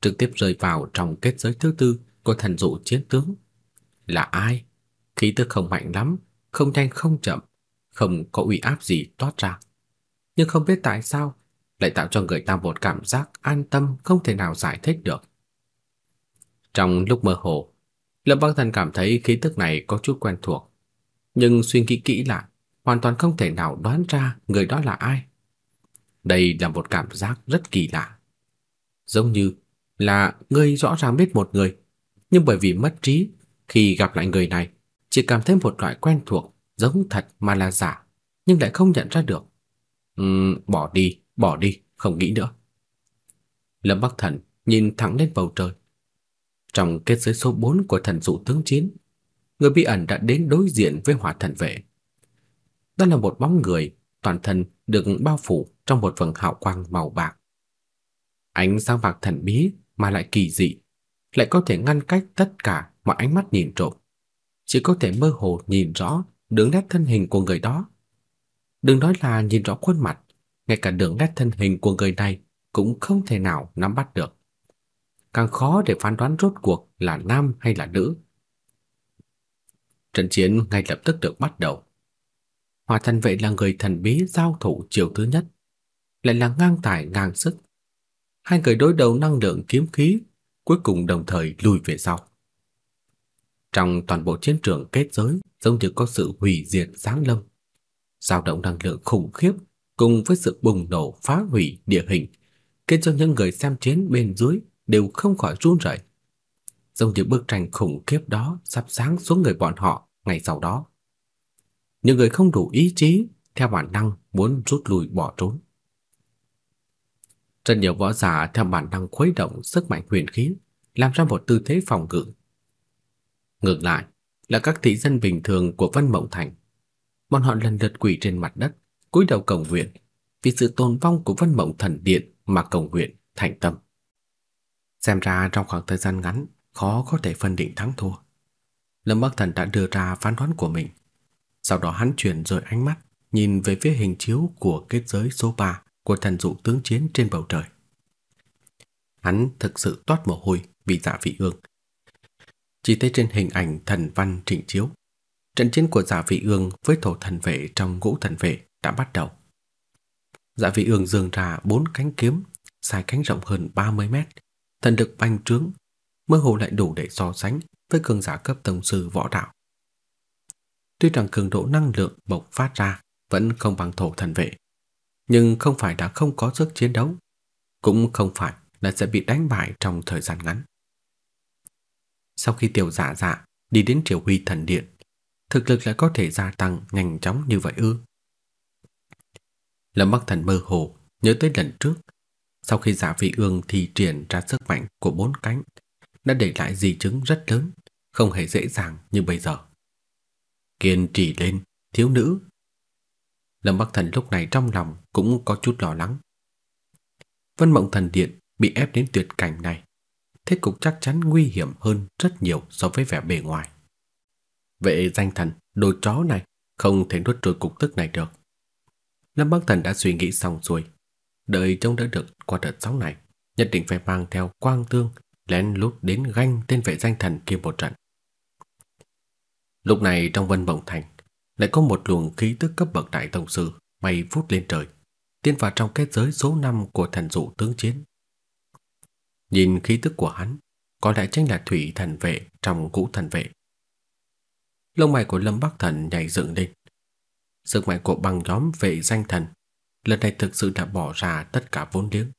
Speaker 2: trực tiếp rơi vào trong kết giới thứ tư của thần dụ chiến tướng. Là ai? khí tức không mạnh lắm, không nhanh không chậm, không có uy áp gì toát ra. Nhưng không biết tại sao lại tạo cho người ta một cảm giác an tâm không thể nào giải thích được. Trong lúc mơ hồ, Lâm Băng Thần cảm thấy khí tức này có chút quen thuộc, nhưng suy nghĩ kỹ lại, hoàn toàn không thể nào đoán ra người đó là ai. Đây là một cảm giác rất kỳ lạ. Giống như là ngươi rõ ràng biết một người, nhưng bởi vì mất trí, khi gặp lại người này, chỉ cảm thấy một loại quen thuộc, giống thật mà là giả, nhưng lại không nhận ra được. Ừm, bỏ đi, bỏ đi, không nghĩ nữa. Lâm Bắc Thần nhìn thẳng lên bầu trời. Trong kết giới số 4 của thần dụ tướng chiến, người bí ẩn đã đến đối diện với hỏa thần vệ. Đó là một bóng người, toàn thân được bao phủ trong một vầng hào quang màu bạc. Ánh sáng bạc thần bí mà lại kỳ dị, lại có thể ngăn cách tất cả mọi ánh mắt nhìn trộm. Chỉ có thể mơ hồ nhìn rõ đường nét thân hình của người đó. Đừng nói là nhìn rõ khuôn mặt, ngay cả đường nét thân hình của người này cũng không thể nào nắm bắt được. Càng khó để phán đoán rốt cuộc là nam hay là nữ. Trận chiến ngay lập tức được bắt đầu. hòa thần vệ là người thần bí giao thủ chiều thứ nhất, lại là ngang tài ngang sức. Hai người đối đầu năng lượng kiếm khí, cuối cùng đồng thời lùi về sau. Trong toàn bộ chiến trường kết giới giống như có sự hủy diệt sáng lâm. Dao động năng lượng khủng khiếp cùng với sự bùng nổ phá hủy địa hình, khiến cho những người xem chiến bên dưới đều không khỏi run rẩy. Giống như bức tranh khủng khiếp đó sắp sáng xuống người bọn họ ngày sau đó. Những người không đủ ý chí, theo bản năng muốn rút lui bỏ trốn. Rất nhiều võ giả theo bản năng khuấy động sức mạnh huyền khí, làm ra một tư thế phòng ngự. Ngược lại, là các thị dân bình thường của Vân Mộng Thành. Bọn họ lần lượt quỳ trên mặt đất, cúi đầu cầu nguyện vì sự tồn vong của Vân Mộng Thần Điện mà cầu nguyện thành tâm. Xem ra trong khoảng thời gian ngắn, khó có thể phân định thắng thua. Lâm Bắc Thần đã đưa ra phán đoán của mình. Sau đó hắn chuyển rời ánh mắt, nhìn về phía hình chiếu của kết giới số 3 của thần dụ tướng chiến trên bầu trời. Hắn thực sự toát mồ hôi vì Dạ Vị Ương. Chỉ thấy trên hình ảnh thần văn trịnh chiếu, trận chiến của Dạ Vị Ương với thổ thần vệ trong ngũ thần vệ đã bắt đầu. Dạ Vị Ương giương ra bốn cánh kiếm, dài cánh rộng hơn 30 mét, thần lực bành trướng, mơ hồ lại đủ để so sánh với cường giả cấp tông sư võ đạo. Tuy rằng cường độ năng lượng bộc phát ra vẫn không bằng thổ thần vệ, nhưng không phải đã không có sức chiến đấu, cũng không phải là sẽ bị đánh bại trong thời gian ngắn. Sau khi tiểu giả dạ đi đến triều huy thần điện, thực lực lại có thể gia tăng nhanh chóng như vậy ư? Lâm Bắc Thần mơ hồ nhớ tới lần trước, sau khi giả vị ương thì triển ra sức mạnh của bốn cánh, đã để lại di chứng rất lớn, không hề dễ dàng như bây giờ. Kiên trì lên, thiếu nữ. Lâm Bắc Thần lúc này trong lòng cũng có chút lo lắng. Vân Mộng Thần Điện bị ép đến tuyệt cảnh này, thế cục chắc chắn nguy hiểm hơn rất nhiều so với vẻ bề ngoài. Vệ danh thần, đồ chó này không thể nuốt trôi cục tức này được. Lâm Bắc Thần đã suy nghĩ xong rồi, đợi trông đã được qua đợt sóng này, nhất định phải mang theo quang tương lén lút đến ganh tên vệ danh thần kia một trận. Lúc này trong Vân Mộng Thành lại có một luồng khí tức cấp bậc đại tông sư bay vút lên trời, tiến vào trong kết giới số 5 của thần dụ tướng chiến. Nhìn khí tức của hắn, có lẽ chính là thủy thần vệ trong cũ thần vệ. Lông mày của Lâm Bắc Thần nhảy dựng lên. Sức mạnh của băng nhóm vệ danh thần lần này thực sự đã bỏ ra tất cả vốn liếng.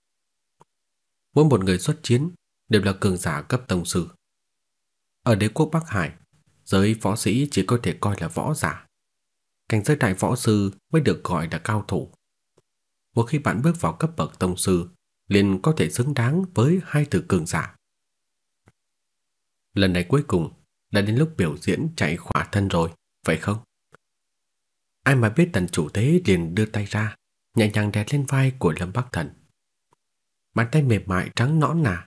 Speaker 2: Mỗi một người xuất chiến đều là cường giả cấp tông sư. Ở đế quốc Bắc Hải, giới võ sĩ chỉ có thể coi là võ giả. Cảnh giới đại võ sư mới được gọi là cao thủ. Một khi bạn bước vào cấp bậc tông sư, liền có thể xứng đáng với hai từ cường giả. Lần này cuối cùng đã đến lúc biểu diễn chạy khỏa thân rồi, phải không? Ai mà biết tần chủ tế liền đưa tay ra, nhẹ nhàng đè lên vai của Lâm Bắc Thần. Bàn tay mềm mại trắng nõn nà.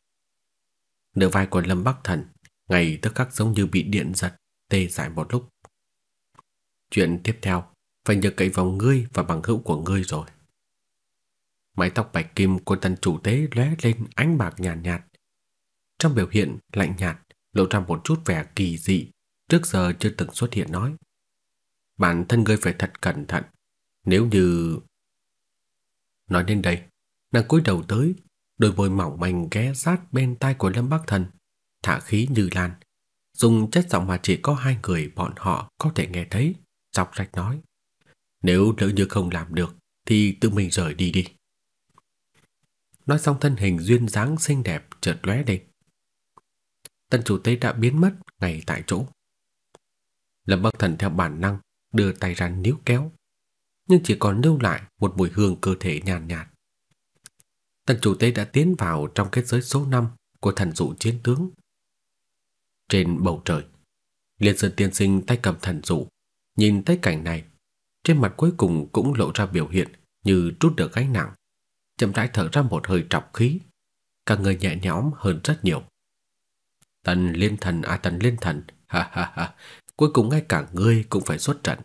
Speaker 2: Nửa vai của Lâm Bắc Thần ngày tức khắc giống như bị điện giật, tê dại một lúc. Chuyện tiếp theo phải nhờ cậy vào ngươi và bằng hữu của ngươi rồi. Mái tóc bạch kim của tần chủ tế lóe lên ánh bạc nhàn nhạt, nhạt. Trong biểu hiện lạnh nhạt lộ ra một chút vẻ kỳ dị trước giờ chưa từng xuất hiện nói. Bản thân ngươi phải thật cẩn thận, nếu như... Nói đến đây, nàng cúi đầu tới, đôi môi mỏng manh ghé sát bên tai của Lâm Bắc Thần, thả khí như lan, dùng chất giọng mà chỉ có hai người bọn họ có thể nghe thấy, dọc rạch nói. Nếu lỡ như không làm được, thì tự mình rời đi đi. Nói xong thân hình duyên dáng xinh đẹp chợt lóe lên. Tân chủ tế đã biến mất ngay tại chỗ. Lâm Bắc Thần theo bản năng đưa tay ra níu kéo, nhưng chỉ còn lưu lại một mùi hương cơ thể nhàn nhạt, nhạt. Tân chủ tế đã tiến vào trong kết giới số 5 của thần dụ chiến tướng. Trên bầu trời, Liên Sơn tiên sinh tay cầm thần dụ, nhìn thấy cảnh này, trên mặt cuối cùng cũng lộ ra biểu hiện như trút được gánh nặng, chậm rãi thở ra một hơi trọc khí, cả người nhẹ nhõm hơn rất nhiều. Tần Liên Thần à Tần Liên Thần, ha ha ha, cuối cùng ngay cả ngươi cũng phải xuất trận.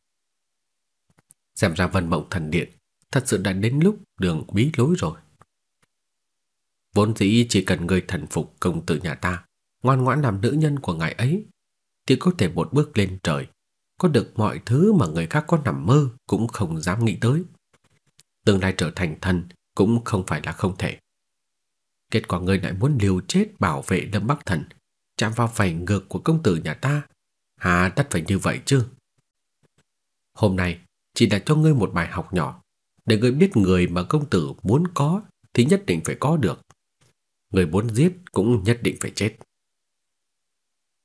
Speaker 2: Xem ra Vân Mộng Thần Điện thật sự đã đến lúc đường bí lối rồi. Vốn dĩ chỉ cần người thần phục công tử nhà ta, ngoan ngoãn làm nữ nhân của ngài ấy, thì có thể một bước lên trời, có được mọi thứ mà người khác có nằm mơ cũng không dám nghĩ tới. Tương lai trở thành thần cũng không phải là không thể. Kết quả người lại muốn liều chết bảo vệ Lâm Bắc Thần, chạm vào vảy ngược của công tử nhà ta, hà tất phải như vậy chứ? Hôm nay chỉ là cho ngươi một bài học nhỏ, để ngươi biết người mà công tử muốn có thì nhất định phải có được. Người muốn giết cũng nhất định phải chết.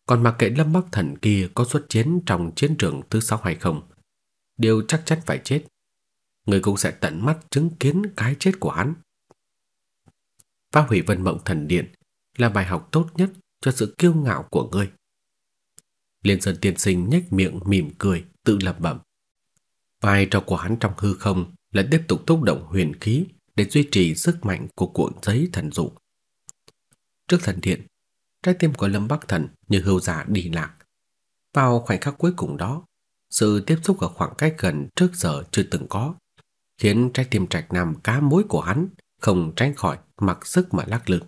Speaker 2: Còn mặc kệ Lâm Bắc Thần kia có xuất chiến trong chiến trường thứ sáu hay không, đều chắc chắn phải chết. Người cũng sẽ tận mắt chứng kiến cái chết của hắn. Phá hủy Vân Mộng Thần Điện là bài học tốt nhất cho sự kiêu ngạo của ngươi. Liên Sơn Tiên Sinh nhếch miệng mỉm cười, tự lẩm bẩm. Vai trò của hắn trong hư không là tiếp tục thúc động huyền khí để duy trì sức mạnh của cuộn giấy thần dụ. Trước thần điện, trái tim của Lâm Bắc Thần như hưu giả đi lạc. Vào khoảnh khắc cuối cùng đó, sự tiếp xúc ở khoảng cách gần trước giờ chưa từng có, khiến trái tim trạch nam cá mối của hắn không tránh khỏi mặc sức mà lắc lư.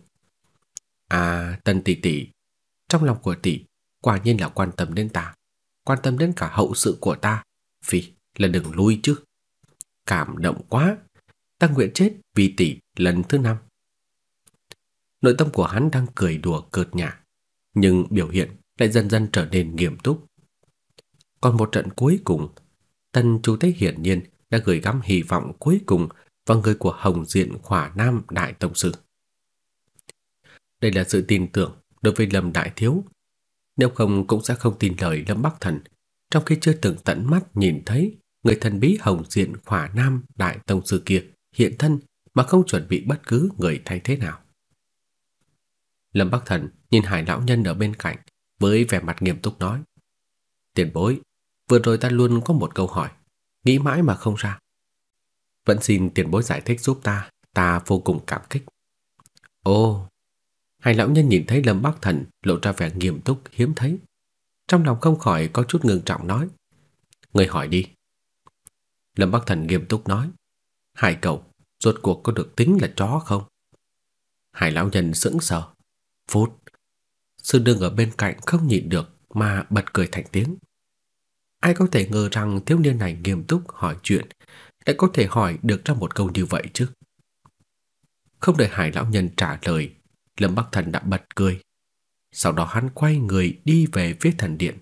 Speaker 2: À, Tân tỷ tỷ, trong lòng của tỷ quả nhiên là quan tâm đến ta, quan tâm đến cả hậu sự của ta, Phi, là đừng lui chứ. Cảm động quá, ta nguyện chết vì tỷ lần thứ năm. Nội tâm của hắn đang cười đùa cợt nhả, nhưng biểu hiện lại dần dần trở nên nghiêm túc. Còn một trận cuối cùng, Tần Chu thế hiển nhiên đã gửi gắm hy vọng cuối cùng vào người của Hồng Diện Khỏa Nam Đại tổng Sư. Đây là sự tin tưởng đối với Lâm Đại Thiếu. Nếu không cũng sẽ không tin lời Lâm Bắc Thần, trong khi chưa từng tận mắt nhìn thấy người thần bí Hồng Diện Khỏa Nam Đại tổng Sư kia hiện thân mà không chuẩn bị bất cứ người thay thế nào. Lâm Bắc Thần nhìn Hải lão nhân ở bên cạnh với vẻ mặt nghiêm túc nói: "Tiền bối, vừa rồi ta luôn có một câu hỏi, nghĩ mãi mà không ra. Vẫn xin tiền bối giải thích giúp ta, ta vô cùng cảm kích." Ồ, hai lão nhân nhìn thấy Lâm Bắc Thần lộ ra vẻ nghiêm túc hiếm thấy, trong lòng không khỏi có chút ngưng trọng nói: "Người hỏi đi." Lâm Bắc Thần nghiêm túc nói: "Hải cậu, rốt cuộc có được tính là chó không?" Hải lão nhân sững sờ, phút. Sư đương ở bên cạnh không nhịn được mà bật cười thành tiếng. Ai có thể ngờ rằng thiếu niên này nghiêm túc hỏi chuyện, lại có thể hỏi được ra một câu như vậy chứ? Không đợi Hải lão nhân trả lời, Lâm Bắc Thần đã bật cười. Sau đó hắn quay người đi về phía thần điện.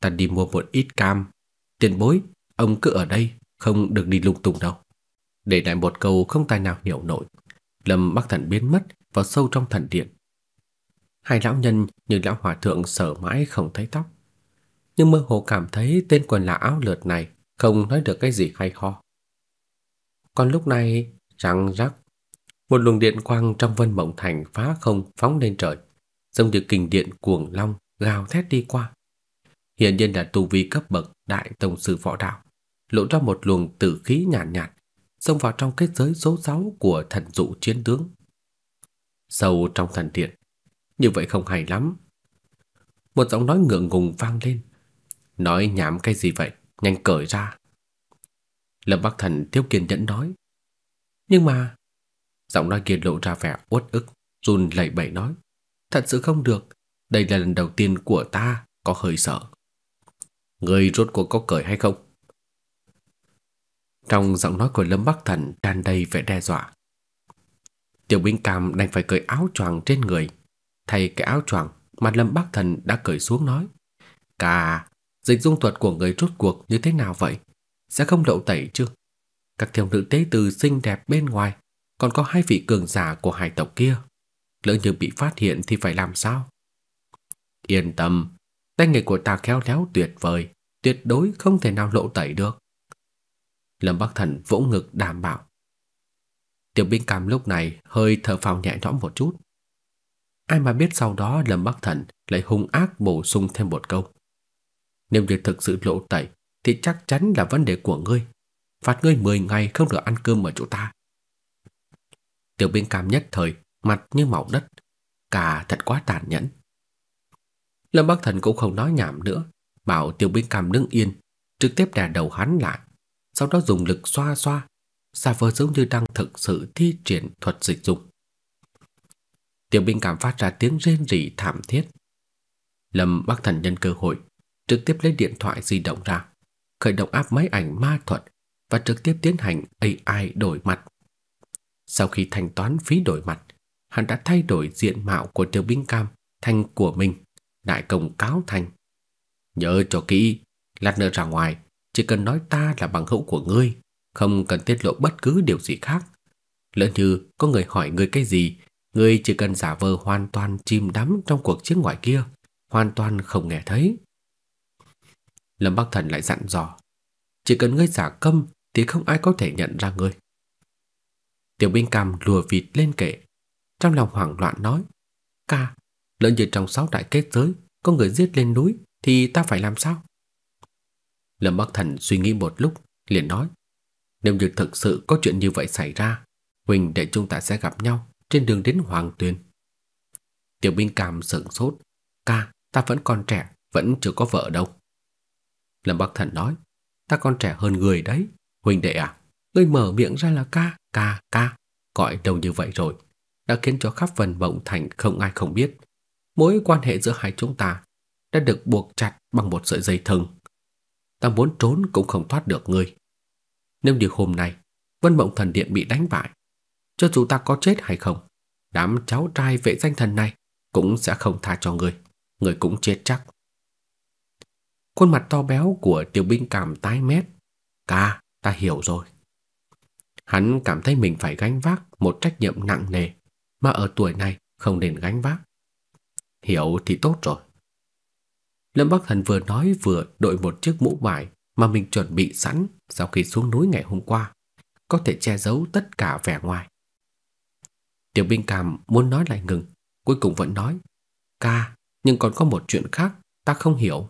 Speaker 2: Ta đi mua một ít cam, tiền bối, ông cứ ở đây, không được đi lung tung đâu. Để lại một câu không tài nào hiểu nổi. Lâm Bắc Thần biến mất vào sâu trong thần điện. Hai lão nhân như lão hòa thượng sợ mãi không thấy tóc, nhưng mơ hồ cảm thấy tên quần là áo lượt này không nói được cái gì hay ho. Còn lúc này, răng rắc, một luồng điện quang trong Vân Mộng Thành phá không phóng lên trời, giống như kình điện cuồng long gào thét đi qua. Hiện nhiên là tu vi cấp bậc đại tông sư võ đạo, lộ ra một luồng tử khí nhàn nhạt, nhạt, xông vào trong kết giới số 6 của thần dụ chiến tướng sâu trong thần điện. Như vậy không hay lắm. Một giọng nói ngượng ngùng vang lên. Nói nhảm cái gì vậy? Nhanh cởi ra. Lâm Bắc Thần thiếu kiên nhẫn nói. Nhưng mà... Giọng nói kia lộ ra vẻ uất ức, run lẩy bẩy nói. Thật sự không được. Đây là lần đầu tiên của ta có hơi sợ. Người rốt cuộc có cởi hay không? Trong giọng nói của Lâm Bắc Thần tràn đầy vẻ đe dọa. Tiểu Binh Cam đành phải cởi áo choàng trên người, thay cái áo choàng mà Lâm Bắc Thần đã cởi xuống nói: "Cả, dịch dung thuật của người rốt cuộc như thế nào vậy? Sẽ không đậu tẩy chứ? Các thiếu nữ tế từ xinh đẹp bên ngoài, còn có hai vị cường giả của hải tộc kia, lỡ như bị phát hiện thì phải làm sao?" Yên tâm, tay nghề của ta khéo léo tuyệt vời, tuyệt đối không thể nào lộ tẩy được. Lâm Bắc Thần vỗ ngực đảm bảo. Tiểu binh cảm lúc này hơi thở phào nhẹ nhõm một chút. Ai mà biết sau đó Lâm Bắc Thần lại hung ác bổ sung thêm một câu. Nếu việc thực sự lộ tẩy thì chắc chắn là vấn đề của ngươi. Phạt ngươi 10 ngày không được ăn cơm ở chỗ ta. Tiểu binh cảm nhất thời, mặt như màu đất. Cả thật quá tàn nhẫn. Lâm Bắc Thần cũng không nói nhảm nữa, bảo Tiểu binh cảm đứng yên, trực tiếp đè đầu hắn lại sau đó dùng lực xoa xoa, Xa vờ giống như đang thực sự thi triển thuật dịch dục Tiểu binh cảm phát ra tiếng rên rỉ thảm thiết. Lâm Bắc Thần nhân cơ hội, trực tiếp lấy điện thoại di động ra, khởi động áp máy ảnh ma thuật và trực tiếp tiến hành AI đổi mặt. Sau khi thanh toán phí đổi mặt, hắn đã thay đổi diện mạo của tiểu Bính cam thành của mình, đại công cáo thành. Nhớ cho kỹ, lát nữa ra ngoài chỉ cần nói ta là bằng hữu của ngươi, không cần tiết lộ bất cứ điều gì khác. Lỡ như có người hỏi ngươi cái gì, ngươi chỉ cần giả vờ hoàn toàn chìm đắm trong cuộc chiến ngoài kia, hoàn toàn không nghe thấy. Lâm Bắc Thần lại dặn dò, chỉ cần ngươi giả câm thì không ai có thể nhận ra ngươi. Tiểu binh cam lùa vịt lên kệ, trong lòng hoảng loạn nói, ca, lỡ như trong sáu đại kết giới có người giết lên núi thì ta phải làm sao? Lâm Bắc Thần suy nghĩ một lúc, liền nói: "Nếu như thực sự có chuyện như vậy xảy ra, huỳnh để chúng ta sẽ gặp nhau trên đường đến Hoàng Tuyền." Tiểu binh cảm sững sốt, "Ca, ta vẫn còn trẻ, vẫn chưa có vợ đâu." Lâm Bắc Thần nói: "Ta còn trẻ hơn người đấy, huynh đệ à, ngươi mở miệng ra là ca, ca, ca, gọi đầu như vậy rồi, đã khiến cho khắp phần Mộng Thành không ai không biết, mối quan hệ giữa hai chúng ta đã được buộc chặt bằng một sợi dây thừng." ta muốn trốn cũng không thoát được ngươi. Nếu như hôm nay Vân Mộng Thần Điện bị đánh bại, cho dù ta có chết hay không, đám cháu trai vệ danh thần này cũng sẽ không tha cho ngươi, ngươi cũng chết chắc. Khuôn mặt to béo của tiểu binh cảm tái mét. Ca, ta hiểu rồi. Hắn cảm thấy mình phải gánh vác một trách nhiệm nặng nề mà ở tuổi này không nên gánh vác. Hiểu thì tốt rồi. Lâm Bắc Thần vừa nói vừa đội một chiếc mũ vải mà mình chuẩn bị sẵn sau khi xuống núi ngày hôm qua, có thể che giấu tất cả vẻ ngoài. Tiểu binh cảm muốn nói lại ngừng, cuối cùng vẫn nói, ca, nhưng còn có một chuyện khác, ta không hiểu.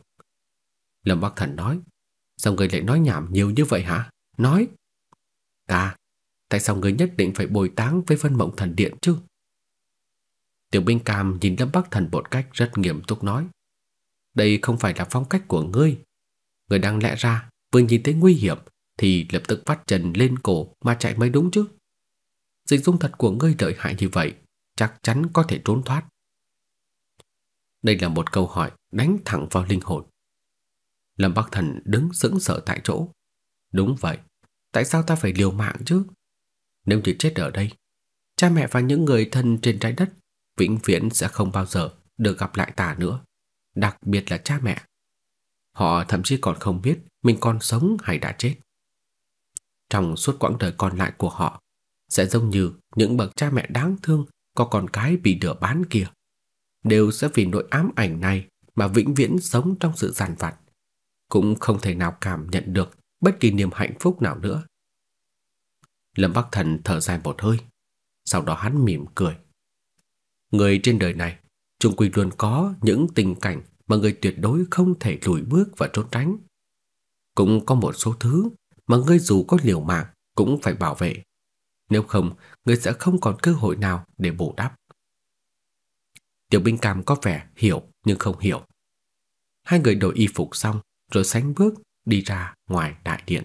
Speaker 2: Lâm Bắc Thần nói, sao người lại nói nhảm nhiều như vậy hả? Nói. À, tại sao người nhất định phải bồi táng với Vân Mộng Thần Điện chứ? Tiểu binh cam nhìn Lâm Bắc Thần một cách rất nghiêm túc nói, đây không phải là phong cách của ngươi. Ngươi đang lẽ ra vừa nhìn thấy nguy hiểm thì lập tức vắt chân lên cổ mà chạy mới đúng chứ. Dịch dung thật của ngươi lợi hại như vậy, chắc chắn có thể trốn thoát. Đây là một câu hỏi đánh thẳng vào linh hồn. Lâm Bắc Thần đứng sững sờ tại chỗ. Đúng vậy, tại sao ta phải liều mạng chứ? Nếu như chết ở đây, cha mẹ và những người thân trên trái đất vĩnh viễn sẽ không bao giờ được gặp lại ta nữa đặc biệt là cha mẹ. Họ thậm chí còn không biết mình còn sống hay đã chết. Trong suốt quãng đời còn lại của họ, sẽ giống như những bậc cha mẹ đáng thương có con cái bị lừa bán kia, đều sẽ vì nỗi ám ảnh này mà vĩnh viễn sống trong sự giàn vặt, cũng không thể nào cảm nhận được bất kỳ niềm hạnh phúc nào nữa. Lâm Bắc Thần thở dài một hơi, sau đó hắn mỉm cười. Người trên đời này chung quy luôn có những tình cảnh mà người tuyệt đối không thể lùi bước và trốn tránh. Cũng có một số thứ mà ngươi dù có liều mạng cũng phải bảo vệ. Nếu không, ngươi sẽ không còn cơ hội nào để bù đắp. Tiểu binh cam có vẻ hiểu nhưng không hiểu. Hai người đổi y phục xong rồi sánh bước đi ra ngoài đại điện.